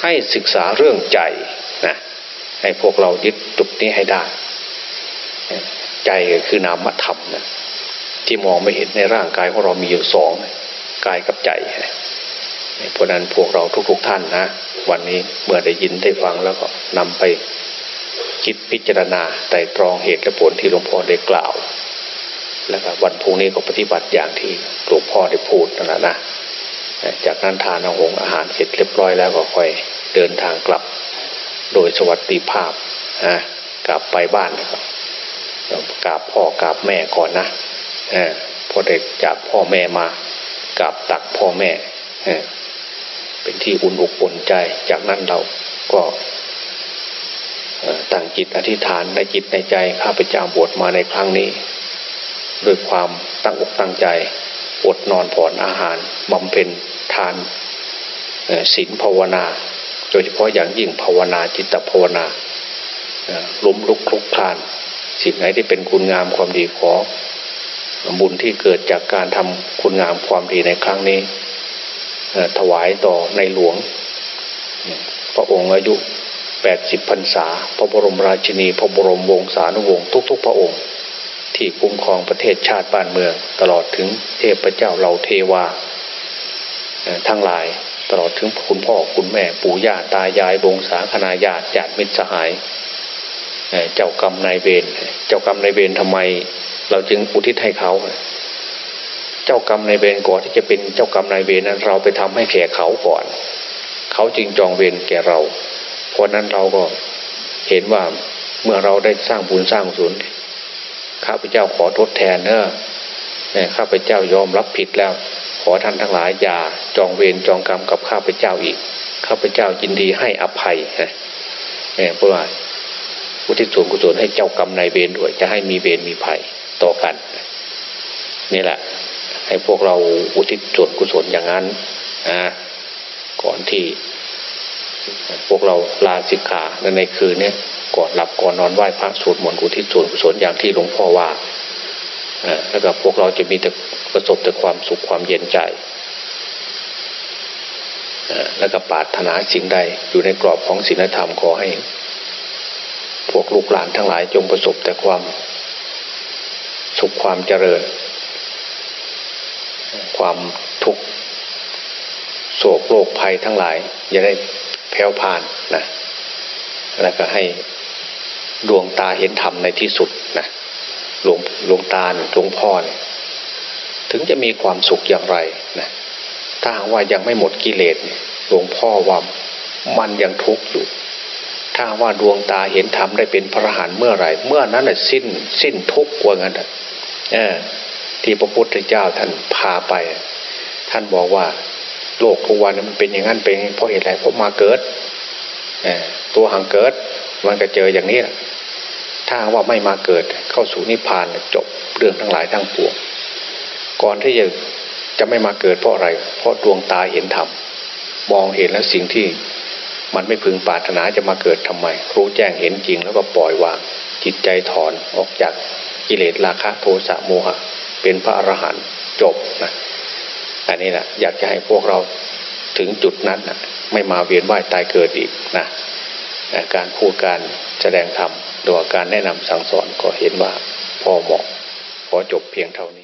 ให้ศึกษาเรื่องใจนะให้พวกเรายึดจุดนี้ให้ได้ ใจคือนามธรรมนะที่มองไม่เห็นในร่างกายของเรามีอยู่สองกายกับใจเพราะนั้นพวกเราทุกๆทท่านนะวันนี้เมื่อได้ยินได้ฟังแล้วก็นำไปคิดพิจารณาไต่ตรองเหตุและผลที่หลวงพ่อได้กล่าว แล้วก็วันพรุ่งนี้ก็ปฏิบัติอย่างที่หลวงพ่อได้พูดนั่นแหละนะจากนั้นทานอาหงอาหารเสร็จเรียบร้อยแล้วก็ค่อยเดินทางกลับ โดยสวัสดิภาพนะกลับไปบ้านนะครับกราบพ่อกราบแม่ก่อนนะพอเด็กจากพ่อแม่มากราบตักพ่อแม่เป็นที่อุ่นอกอุ่นใจ จากนั้นเราก็ตั้งจิตอธิษฐานในจิตในใจข้าพเจ้าบวชมาในครั้งนี้ ด้วยความตั้งอกตั้งใจ อดนอนผ่อนอาหารบำเพ็ญทานศีลภาวนา โดยเฉพาะอย่างยิ่งภาวนาจิตภาวนาล้มลุกคลุกคลาน สิ่งไหนที่เป็นคุณงามความดีขอ บุญที่เกิดจากการทำคุณงามความดีในครั้งนี้ถวายต่อในหลวง พระองค์อายุแปดสิบพรรษา พระบรมราชินี พระบรมวงศานุวงศ์ทุก ๆ พระองค์ ที่คุ้มครองประเทศชาติบ้านเมือง ตลอดถึงเทพเจ้าเหล่าเทวาทั้งหลายตลอดถึงคุณพ่อคุณแม่ปู่ย่าตายายบงสาคณาญาติญาติมิตรสหายเจ้ากรรมนายเวรเจ้ากรรมนายเวรทำไม เราจึงอุทิศให้เขา เจ้ากรรมนายเวรก่อนที่จะเป็นเจ้ากรรมนายเวรนั้น เราไปทำให้แก่เขาก่อน เขาจึงจองเวรแก่เรา เพราะนั้นเราก็เห็นว่าเมื่อเราได้สร้างบุญสร้างสุน ข้าพเจ้าขอทดแทนเนอะข้าพเจ้ายอมรับผิดแล้ว ขอท่านทั้งหลายอย่าจองเวรจองกรรมกับข้าพเจ้าอีก ข้าพเจ้ายินดีให้อภัยเพราะว่าอุทิศส่วนกุศลให้เจ้ากรรมนายเวรด้วย จะให้มีเวรมีภัยต่อกันนี่แหละ ให้พวกเราอุทิศส่วนกุศลอย่างนั้นนะก่อนที่ พวกเราลาสิกขาในคืนนี้ ก่อนหลับก่อนนอนไหว้พระสวดมนต์อุทิศส่วนกุศลอย่างที่หลวงพ่อว่าแล้วก็พวกเราจะมีแต่ประสบแต่ความสุขความเย็นใจแล้วก็ปรารถนาสิ่งใดอยู่ในกรอบของศีลธรรมขอให้ พวกลูกหลานทั้งหลายจงประสบแต่ความสุขความเจริญ ความทุกข์โศกโรคภัยทั้งหลาย อย่าได้แผ่วผ่านนะแล้วก็ให้ ดวงตาเห็นธรรมในที่สุดนะหลวงหลวงตาหลวงพ่อเนี่ยถึงจะมีความสุขอย่างไรนะถ้าว่ายังไม่หมดกิเลสหลวงพ่อว่ามันยังทุกข์อยู่ ถ้าว่าดวงตาเห็นธรรมได้เป็นพระหันเมื่อไหร่ เมื่อนั้นแหละสิ้นสิ้นทุกข์กว่างั้นเออที่พระพุทธเจ้าท่านพาไป ท่านบอกว่า โลกทุกวันมันเป็นอย่างนั้นเป็นเพราะเหตุอะไรเพราะมาเกิดตัวหังเกิด มันก็เจออย่างนี้แหละ ถ้าว่าไม่มาเกิดเข้าสู่นิพพานจบเรื่องทั้งหลายทั้งปวง ก่อนที่จะจะไม่มาเกิดเพราะอะไร เพราะดวงตาเห็นธรรมมองเห็นแล้วสิ่งที่มันไม่พึงปรารถนาจะมาเกิดทำไม รู้แจ้งเห็นจริงแล้วก็ปล่อยวางจิตใจถอนออกจากกิเลสราคะโทสะโมหะ เป็นพระอรหันต์จบนะอันนี้แหละอยากจะให้พวกเราถึงจุดนั้นนะไม่มาเวียนว่ายตายเกิดอีกนะการพูดการแสดงธรรม โดยการแนะนำสั่งสอนก็เห็นว่าพอเหมาะ พอจบเพียงเท่านี้